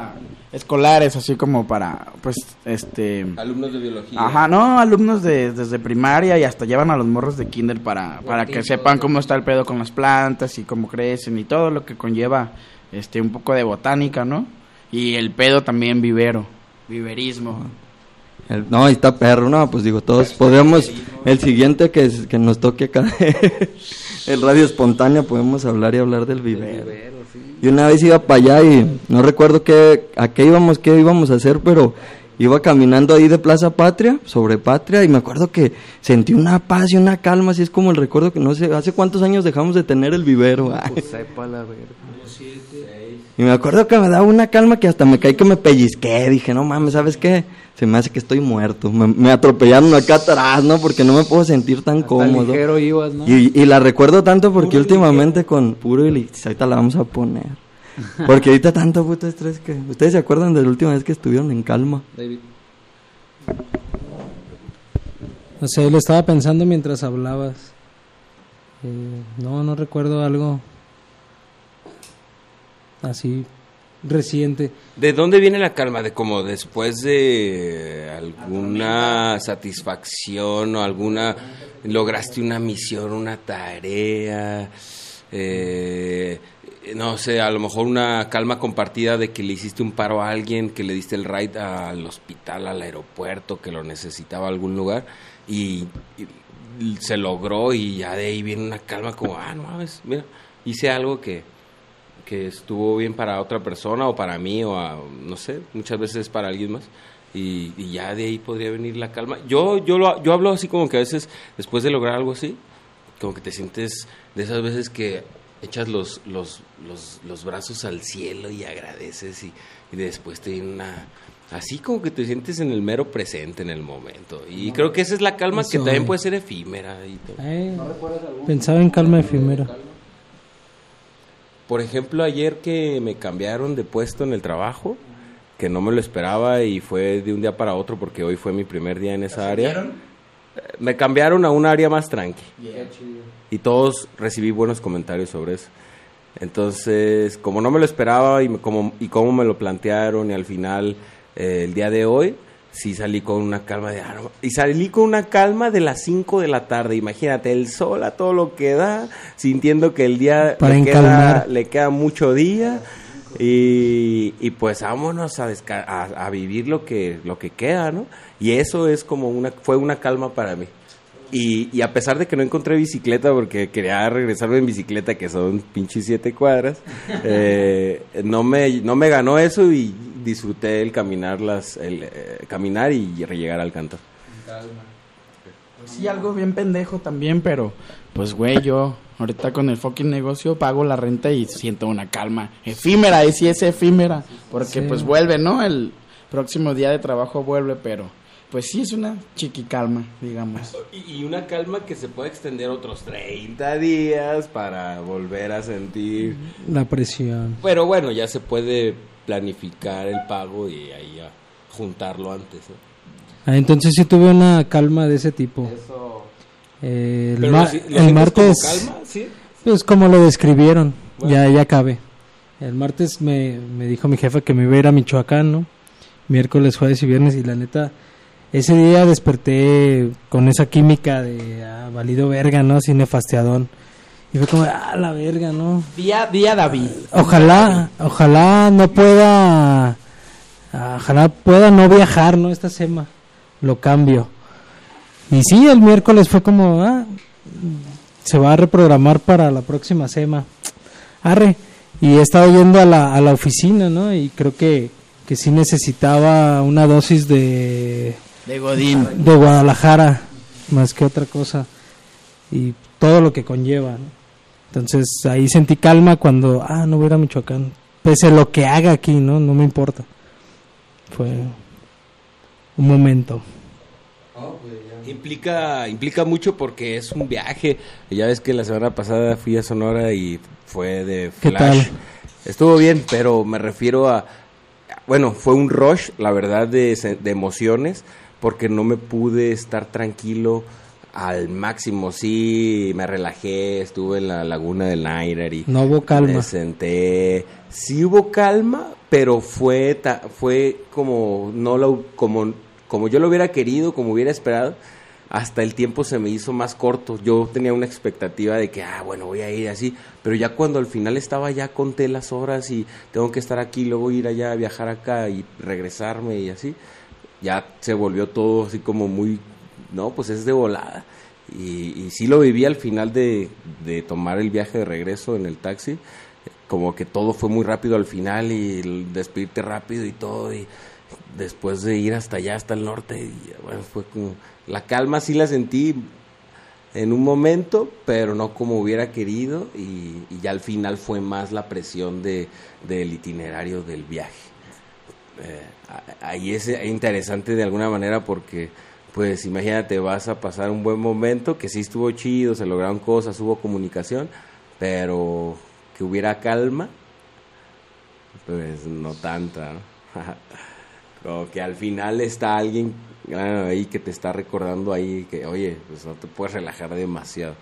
Escolares, así como para, pues, este... Alumnos de biología. Ajá, no, alumnos de, desde primaria y hasta llevan a los morros de kinder para, para que sepan cómo está el pedo con las plantas y cómo crecen y todo lo que conlleva este un poco de botánica, ¿no? Y el pedo también vivero, viverismo. El- no, ahí está perro, no, pues digo, todos podríamos, el siguiente que, que nos toque acá, el radio espontáneo, podemos hablar y hablar del vivero. Y una vez iba para allá y no recuerdo qué, a qué íbamos, qué íbamos a hacer, pero iba caminando ahí de Plaza Patria, sobre Patria, y me acuerdo que sentí una paz y una calma, así es como el recuerdo que no sé, hace cuántos años dejamos de tener el vivero. Ay. Pues sepa la verga. Y me acuerdo que me daba una calma que hasta me caí que me pellizqué. Dije, no mames, ¿sabes qué? Se me hace que estoy muerto. Me, me atropellaron acá atrás, ¿no? Porque no me puedo sentir tan Hasta cómodo. ligero ibas, ¿no? Y, y la recuerdo tanto porque últimamente con puro y ahorita la vamos a poner. Porque ahorita tanto puto estrés que... ¿Ustedes se acuerdan de la última vez que estuvieron en calma? David. No sé, lo estaba pensando mientras hablabas. Eh, no, no recuerdo algo así reciente. ¿De dónde viene la calma? ¿De como después de alguna satisfacción o alguna... lograste una misión, una tarea? eh, no sé, a lo mejor una calma compartida de que le hiciste un paro a alguien, que le diste el ride al hospital, al aeropuerto, que lo necesitaba a algún lugar y, y se logró y ya de ahí viene una calma como, ah, no mames, mira, hice algo que, que estuvo bien para otra persona o para mí o a- no sé, muchas veces para alguien más. Y, y ya de ahí podría venir la calma. Yo, yo, lo, yo hablo así como que a veces, después de lograr algo así, como que te sientes de esas veces que echas los, los, los, los brazos al cielo y agradeces y, y después te viene una... Así como que te sientes en el mero presente, en el momento. Y creo que esa es la calma que también puede ser efímera. Y todo. Eh, pensaba en calma efímera. Por ejemplo, ayer que me cambiaron de puesto en el trabajo, que no me lo esperaba y fue de un día para otro porque hoy fue mi primer día en esa área. Eh, Me cambiaron a un área más tranqui. Y todos recibí buenos comentarios sobre eso. Entonces, como no me lo esperaba y, me- como, y cómo me lo plantearon y al final, eh, el día de hoy, sí salí con una calma de... no, Y salí con una calma de las 5 de la tarde. Imagínate, el sol a todo lo que da, sintiendo que el día Para le, queda, le queda mucho día. Y, y pues vámonos a, a, a vivir lo que, lo que queda, ¿no? Y eso es como una, fue una calma para mí. Y, y a pesar de que no encontré bicicleta, porque quería regresarme en bicicleta, que son pinches siete cuadras, eh, no, me, no me ganó eso y disfruté el caminar, las, el, eh, caminar y llegar al canto. Sí, algo bien pendejo también, pero pues güey, yo ahorita con el fucking negocio pago la renta y siento una calma efímera, y sí es efímera, porque Sí. pues vuelve, ¿no? El próximo día de trabajo vuelve, pero pues sí es una chiqui calma, digamos. Y, una calma que se puede extender otros 30 días para volver a sentir. La presión. Pero bueno, ya se puede planificar el pago y ahí ya juntarlo antes. ¿no? Ah, entonces sí tuve una calma de ese tipo. Eh, el Pero ma- lo si- lo el sientes martes, como calma, ¿sí? pues como lo describieron, Bueno. ya, ya cabe. El martes me, me dijo mi jefa que me iba a ir a Michoacán, ¿no? Miércoles, jueves y viernes y la neta, ese día desperté con esa química de ah, valido verga, ¿no? Así nefasteadón. Y fue como, ah, la verga, ¿no? Día, día David. Ojalá, ojalá no pueda, ojalá pueda no viajar, ¿no? Esta sema, lo cambio. Y sí, el miércoles fue como, ah, se va a reprogramar para la próxima sema. Arre. Y he estado yendo a la, a la oficina, ¿no? Y creo que, que sí necesitaba una dosis de, De Godín. de Guadalajara, más que otra cosa. Y todo lo que conlleva, ¿no? Entonces ahí sentí calma cuando, ah, no voy a ir a Michoacán. Pese a lo que haga aquí, ¿no? No me importa. Fue un momento. Implica, implica mucho porque es un viaje. Ya ves que la semana pasada fui a Sonora y fue de ¿Qué flash. tal? Estuvo bien, pero me refiero a... Bueno, fue un rush, la verdad, de, de emociones, porque no me pude estar tranquilo al máximo. Sí, me relajé, estuve en la laguna del Naira y... No hubo calma. Me senté. Sí hubo calma, pero fue ta- fue como no lo como como yo lo hubiera querido, como hubiera esperado. Hasta el tiempo se me hizo más corto. Yo tenía una expectativa de que, ah, bueno, voy a ir así. Pero ya cuando al final estaba ya conté las horas y tengo que estar aquí, luego ir allá, viajar acá y regresarme y así, ya se volvió todo así como muy, no, pues es de volada. Y, y sí lo viví al final de, de tomar el viaje de regreso en el taxi, como que todo fue muy rápido al final y despedirte rápido y todo, y después de ir hasta allá, hasta el norte, y bueno, fue como, la calma sí la sentí en un momento, pero no como hubiera querido, y, ya al final fue más la presión de, del itinerario del viaje. Eh, ahí es interesante de alguna manera porque pues imagínate vas a pasar un buen momento que sí estuvo chido se lograron cosas hubo comunicación pero que hubiera calma pues no tanta ¿no? como que al final está alguien ah, ahí que te está recordando ahí que oye pues no te puedes relajar demasiado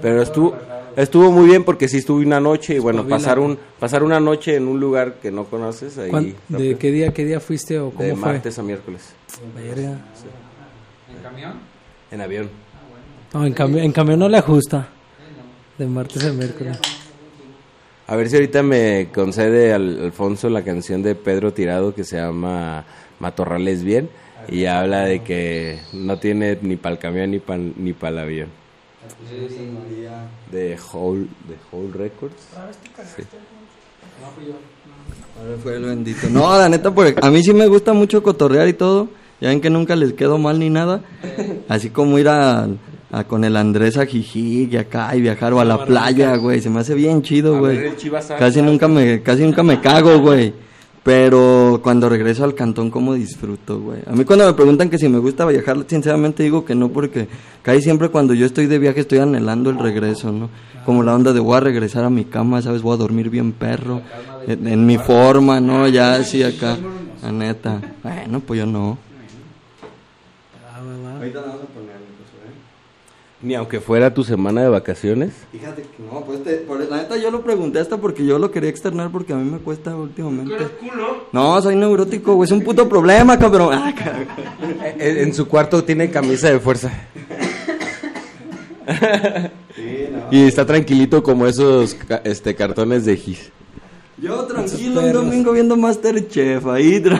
pero estuvo estuvo muy bien porque sí estuve una noche y bueno pasar un pasar una noche en un lugar que no conoces ahí ¿Cuán- ¿De qué día, qué día fuiste o cómo de fue? martes a miércoles Verga. en avión No, en cambio, en cambio no le ajusta. De martes a miércoles. a ver si ahorita me concede al Alfonso la canción de Pedro Tirado que se llama Matorrales bien y habla de que no tiene ni para el camión ni para ni para el avión de Whole de Whole Records Sí. Ahora fue el bendito. No, la neta, porque a mí sí me gusta mucho cotorrear y todo. Ya ven que nunca les quedo mal ni nada. Así como ir a, a con el Andrés a Jijic y acá y viajar o a la playa, güey. Se me hace bien chido, güey. Casi nunca me, casi nunca me cago, güey. Pero cuando regreso al cantón, ¿cómo disfruto, güey? A mí cuando me preguntan que si me gusta viajar, sinceramente digo que no, porque casi siempre cuando yo estoy de viaje estoy anhelando el regreso, ¿no? Como la onda de voy a regresar a mi cama, ¿sabes? Voy a dormir bien perro, en, en mi forma, ¿no? Ya así acá, la neta. Bueno, pues yo no. Ni aunque fuera tu semana de vacaciones. Fíjate que no, pues te- por- la neta yo lo pregunté hasta porque yo lo quería externar porque a mí me cuesta últimamente. No, soy neurótico, güey, es un puto problema, cabrón. Ah, cabrón. En, en su cuarto tiene camisa de fuerza. Y está tranquilito como esos este, cartones de gis. Yo tranquilo un domingo viendo Masterchef ahí.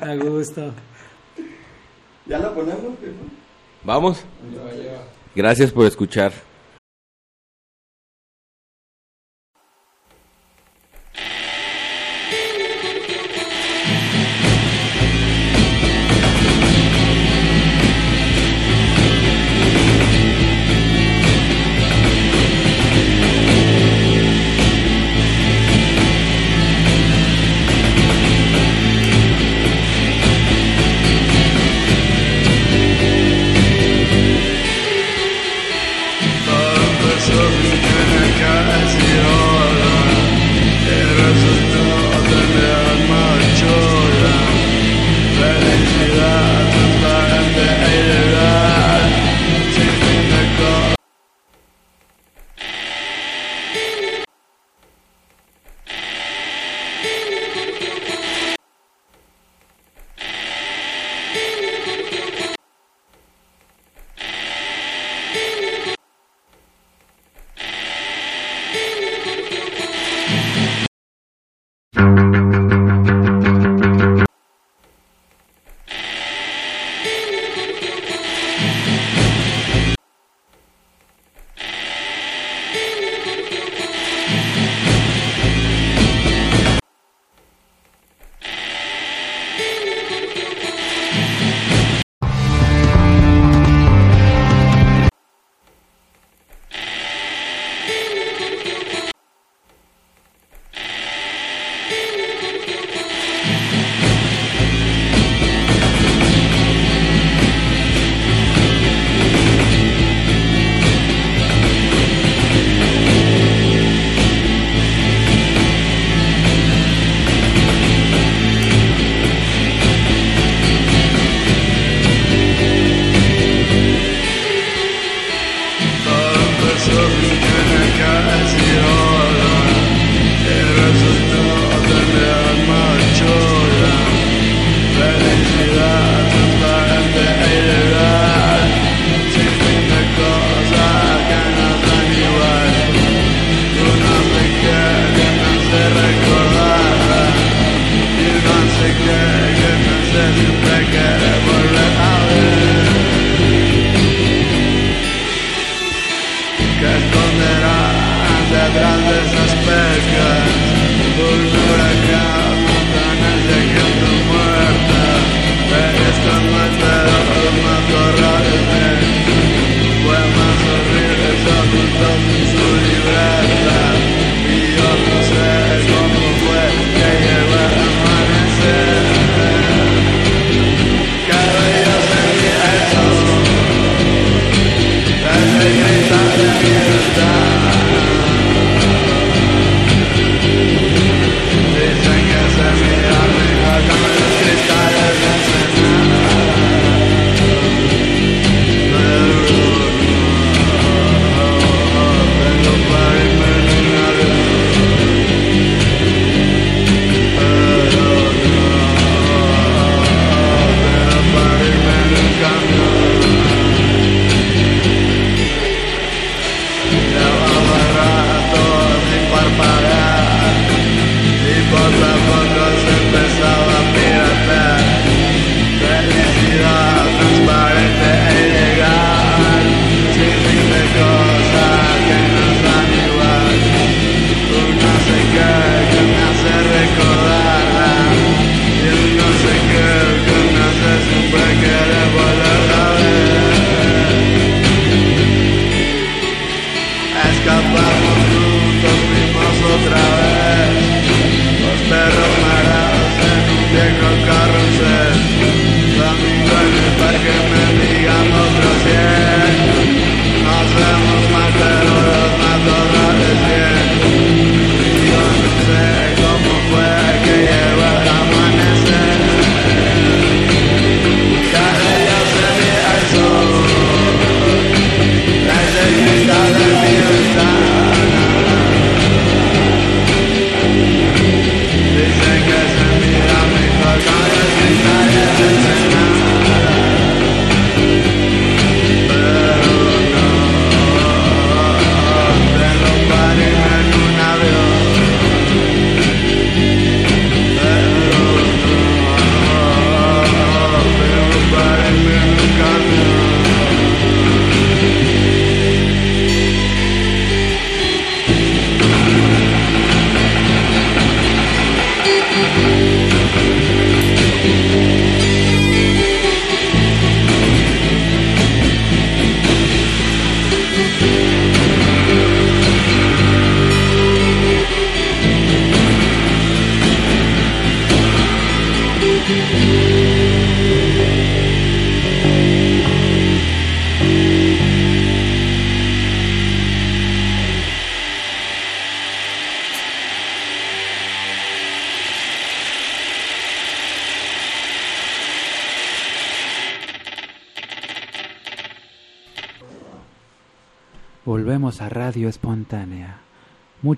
A gusto. ¿Ya la ponemos? Vamos. Gracias por escuchar.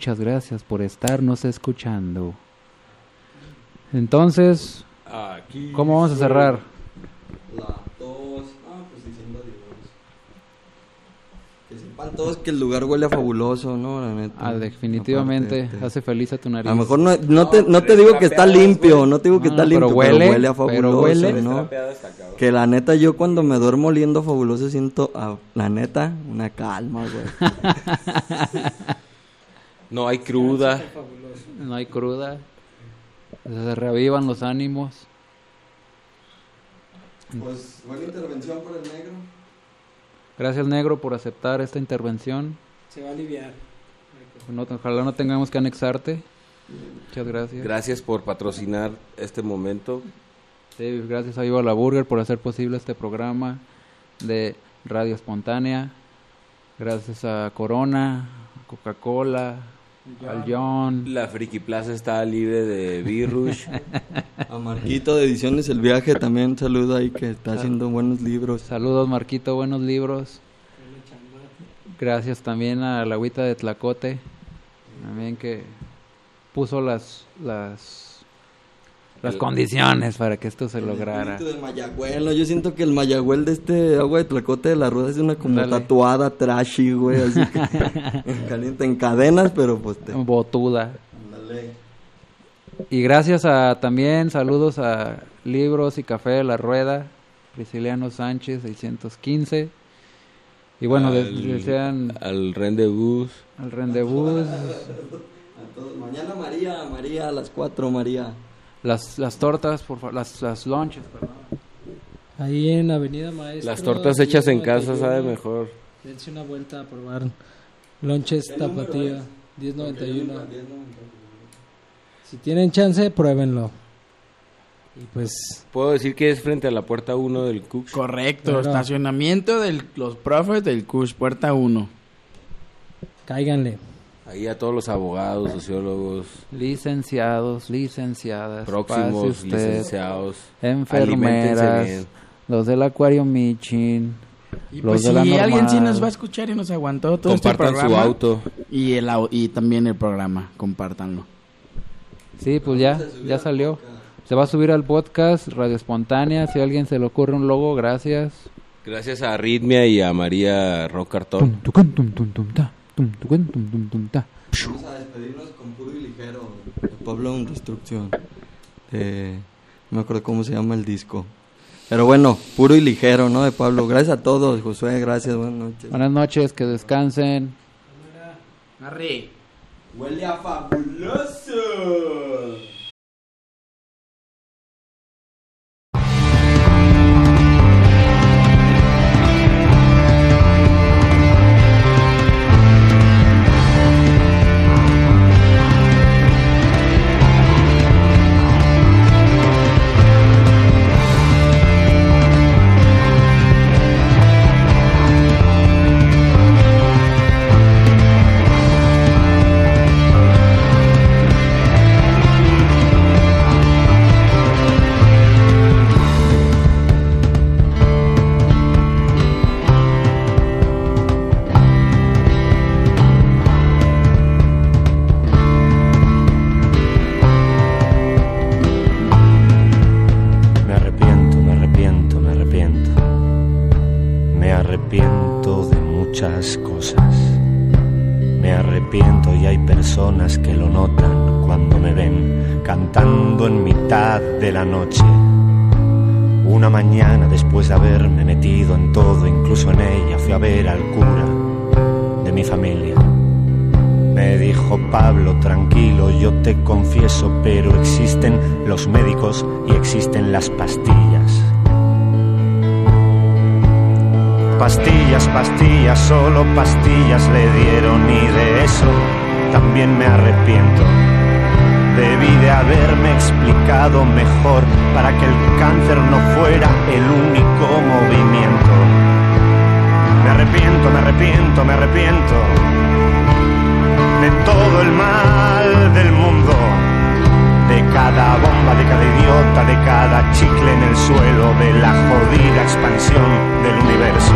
Muchas gracias por estarnos escuchando. Entonces, Aquí ¿cómo vamos a cerrar? La tos. Ah, pues diciendo adiós. Que sepan todos que el lugar huele a fabuloso, ¿no? La neta. Ah, definitivamente Aparte, hace feliz a tu nariz. A lo mejor no, no te, no te digo que está limpio, no te digo que No, está pero limpio, huele, pero huele a pero fabuloso. Que la neta, yo cuando me duermo oliendo fabuloso siento, ah, la neta, una calma, güey. No hay cruda. No hay cruda. Se reavivan los ánimos. Pues buena intervención por el negro. Gracias, negro, por aceptar esta intervención. Se va a aliviar. No- ojalá no tengamos que anexarte. Muchas gracias. Gracias por patrocinar este momento. Sí, gracias a Viva la Burger por hacer posible este programa de Radio Espontánea. Gracias a Corona, Coca-Cola, al John. La Friki Plaza está libre de virus. A Marquito de Ediciones El Viaje también saludo ahí que está haciendo buenos libros. Saludos, Marquito, buenos libros. Gracias también a la agüita de Tlacote, también que puso las las las El- condiciones para que esto se El lograra. espíritu del Mayagüel, ¿no? Yo siento que el Mayagüel de este agua de tlacote de la rueda es una como Dale. tatuada trashy, güey, así que caliente en cadenas, pero pues te... Botuda. Ándale. Y gracias a también saludos a Libros y Café de la Rueda, Prisciliano Sánchez 615. Y bueno, al, desean al rendezvous. al rendezvous, A todos. Mañana María, María a las 4, María. Las, las tortas, por favor, las, las lunches, perdón. Ahí en Avenida Maestro. Las tortas hechas en casa 1091. sabe mejor. Dense una vuelta a probar. Lonches Tapatía, 1091. Si tienen chance, pruébenlo. Y pues, Puedo decir que es frente a la puerta 1 del Cooks. Correcto, estacionamiento de los profes del CUS, puerta 1. cáiganle. Ahí a todos los abogados, sociólogos, Licenciados, licenciadas, próximos usted, licenciados. enfermeras, los del Acuario Michin, Y los pues de si la alguien sí nos va a escuchar y nos aguantó todo este Compartan su programa. auto. Y, el, y también el programa, compártanlo. Sí, pues ya, ya salió. Se va a subir al podcast Radio Espontánea. Si a alguien se le ocurre un logo, gracias. Gracias a Ritmia y a María Rock Cartón. Tum, tucun, tum, ta. Vamos a despedirnos con puro y ligero. De Pablo en Destrucción. De... No me acuerdo cómo se llama el disco. Pero bueno, puro y ligero, ¿no? De Pablo. Gracias a todos, Josué. Gracias, buenas noches. Buenas noches, que descansen. Huele a fabuloso. Suelo, de la jodida expansión del universo.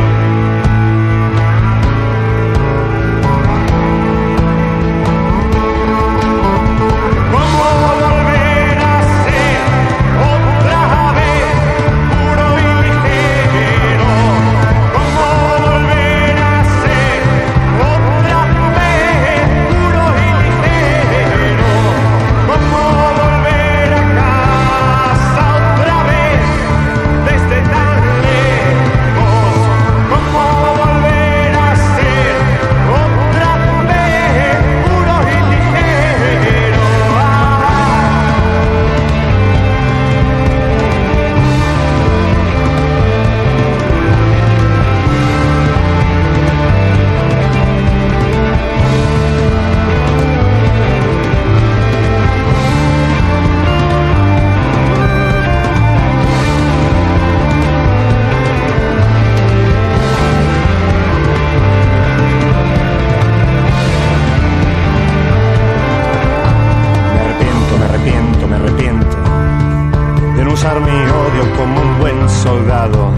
Guardar mi odio como un buen soldado.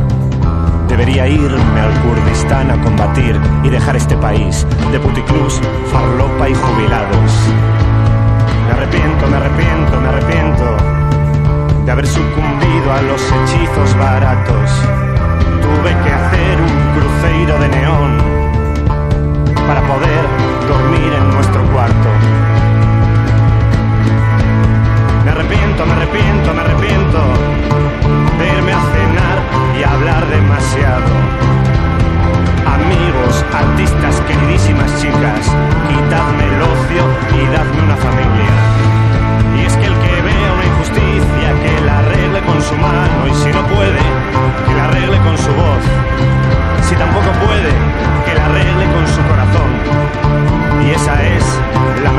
Debería irme al Kurdistán a combatir y dejar este país de puticlubs, farlopa y jubilados. Me arrepiento, me arrepiento, me arrepiento de haber sucumbido a los hechizos baratos. Tuve que hacer un cruceiro de neón para poder dormir en nuestro cuarto. Me arrepiento, me arrepiento, me arrepiento de irme a cenar y hablar demasiado. Amigos, artistas, queridísimas chicas, quitadme el ocio y dadme una familia. Y es que el que vea una injusticia, que la arregle con su mano, y si no puede, que la arregle con su voz. Si tampoco puede, que la arregle con su corazón. Y esa es la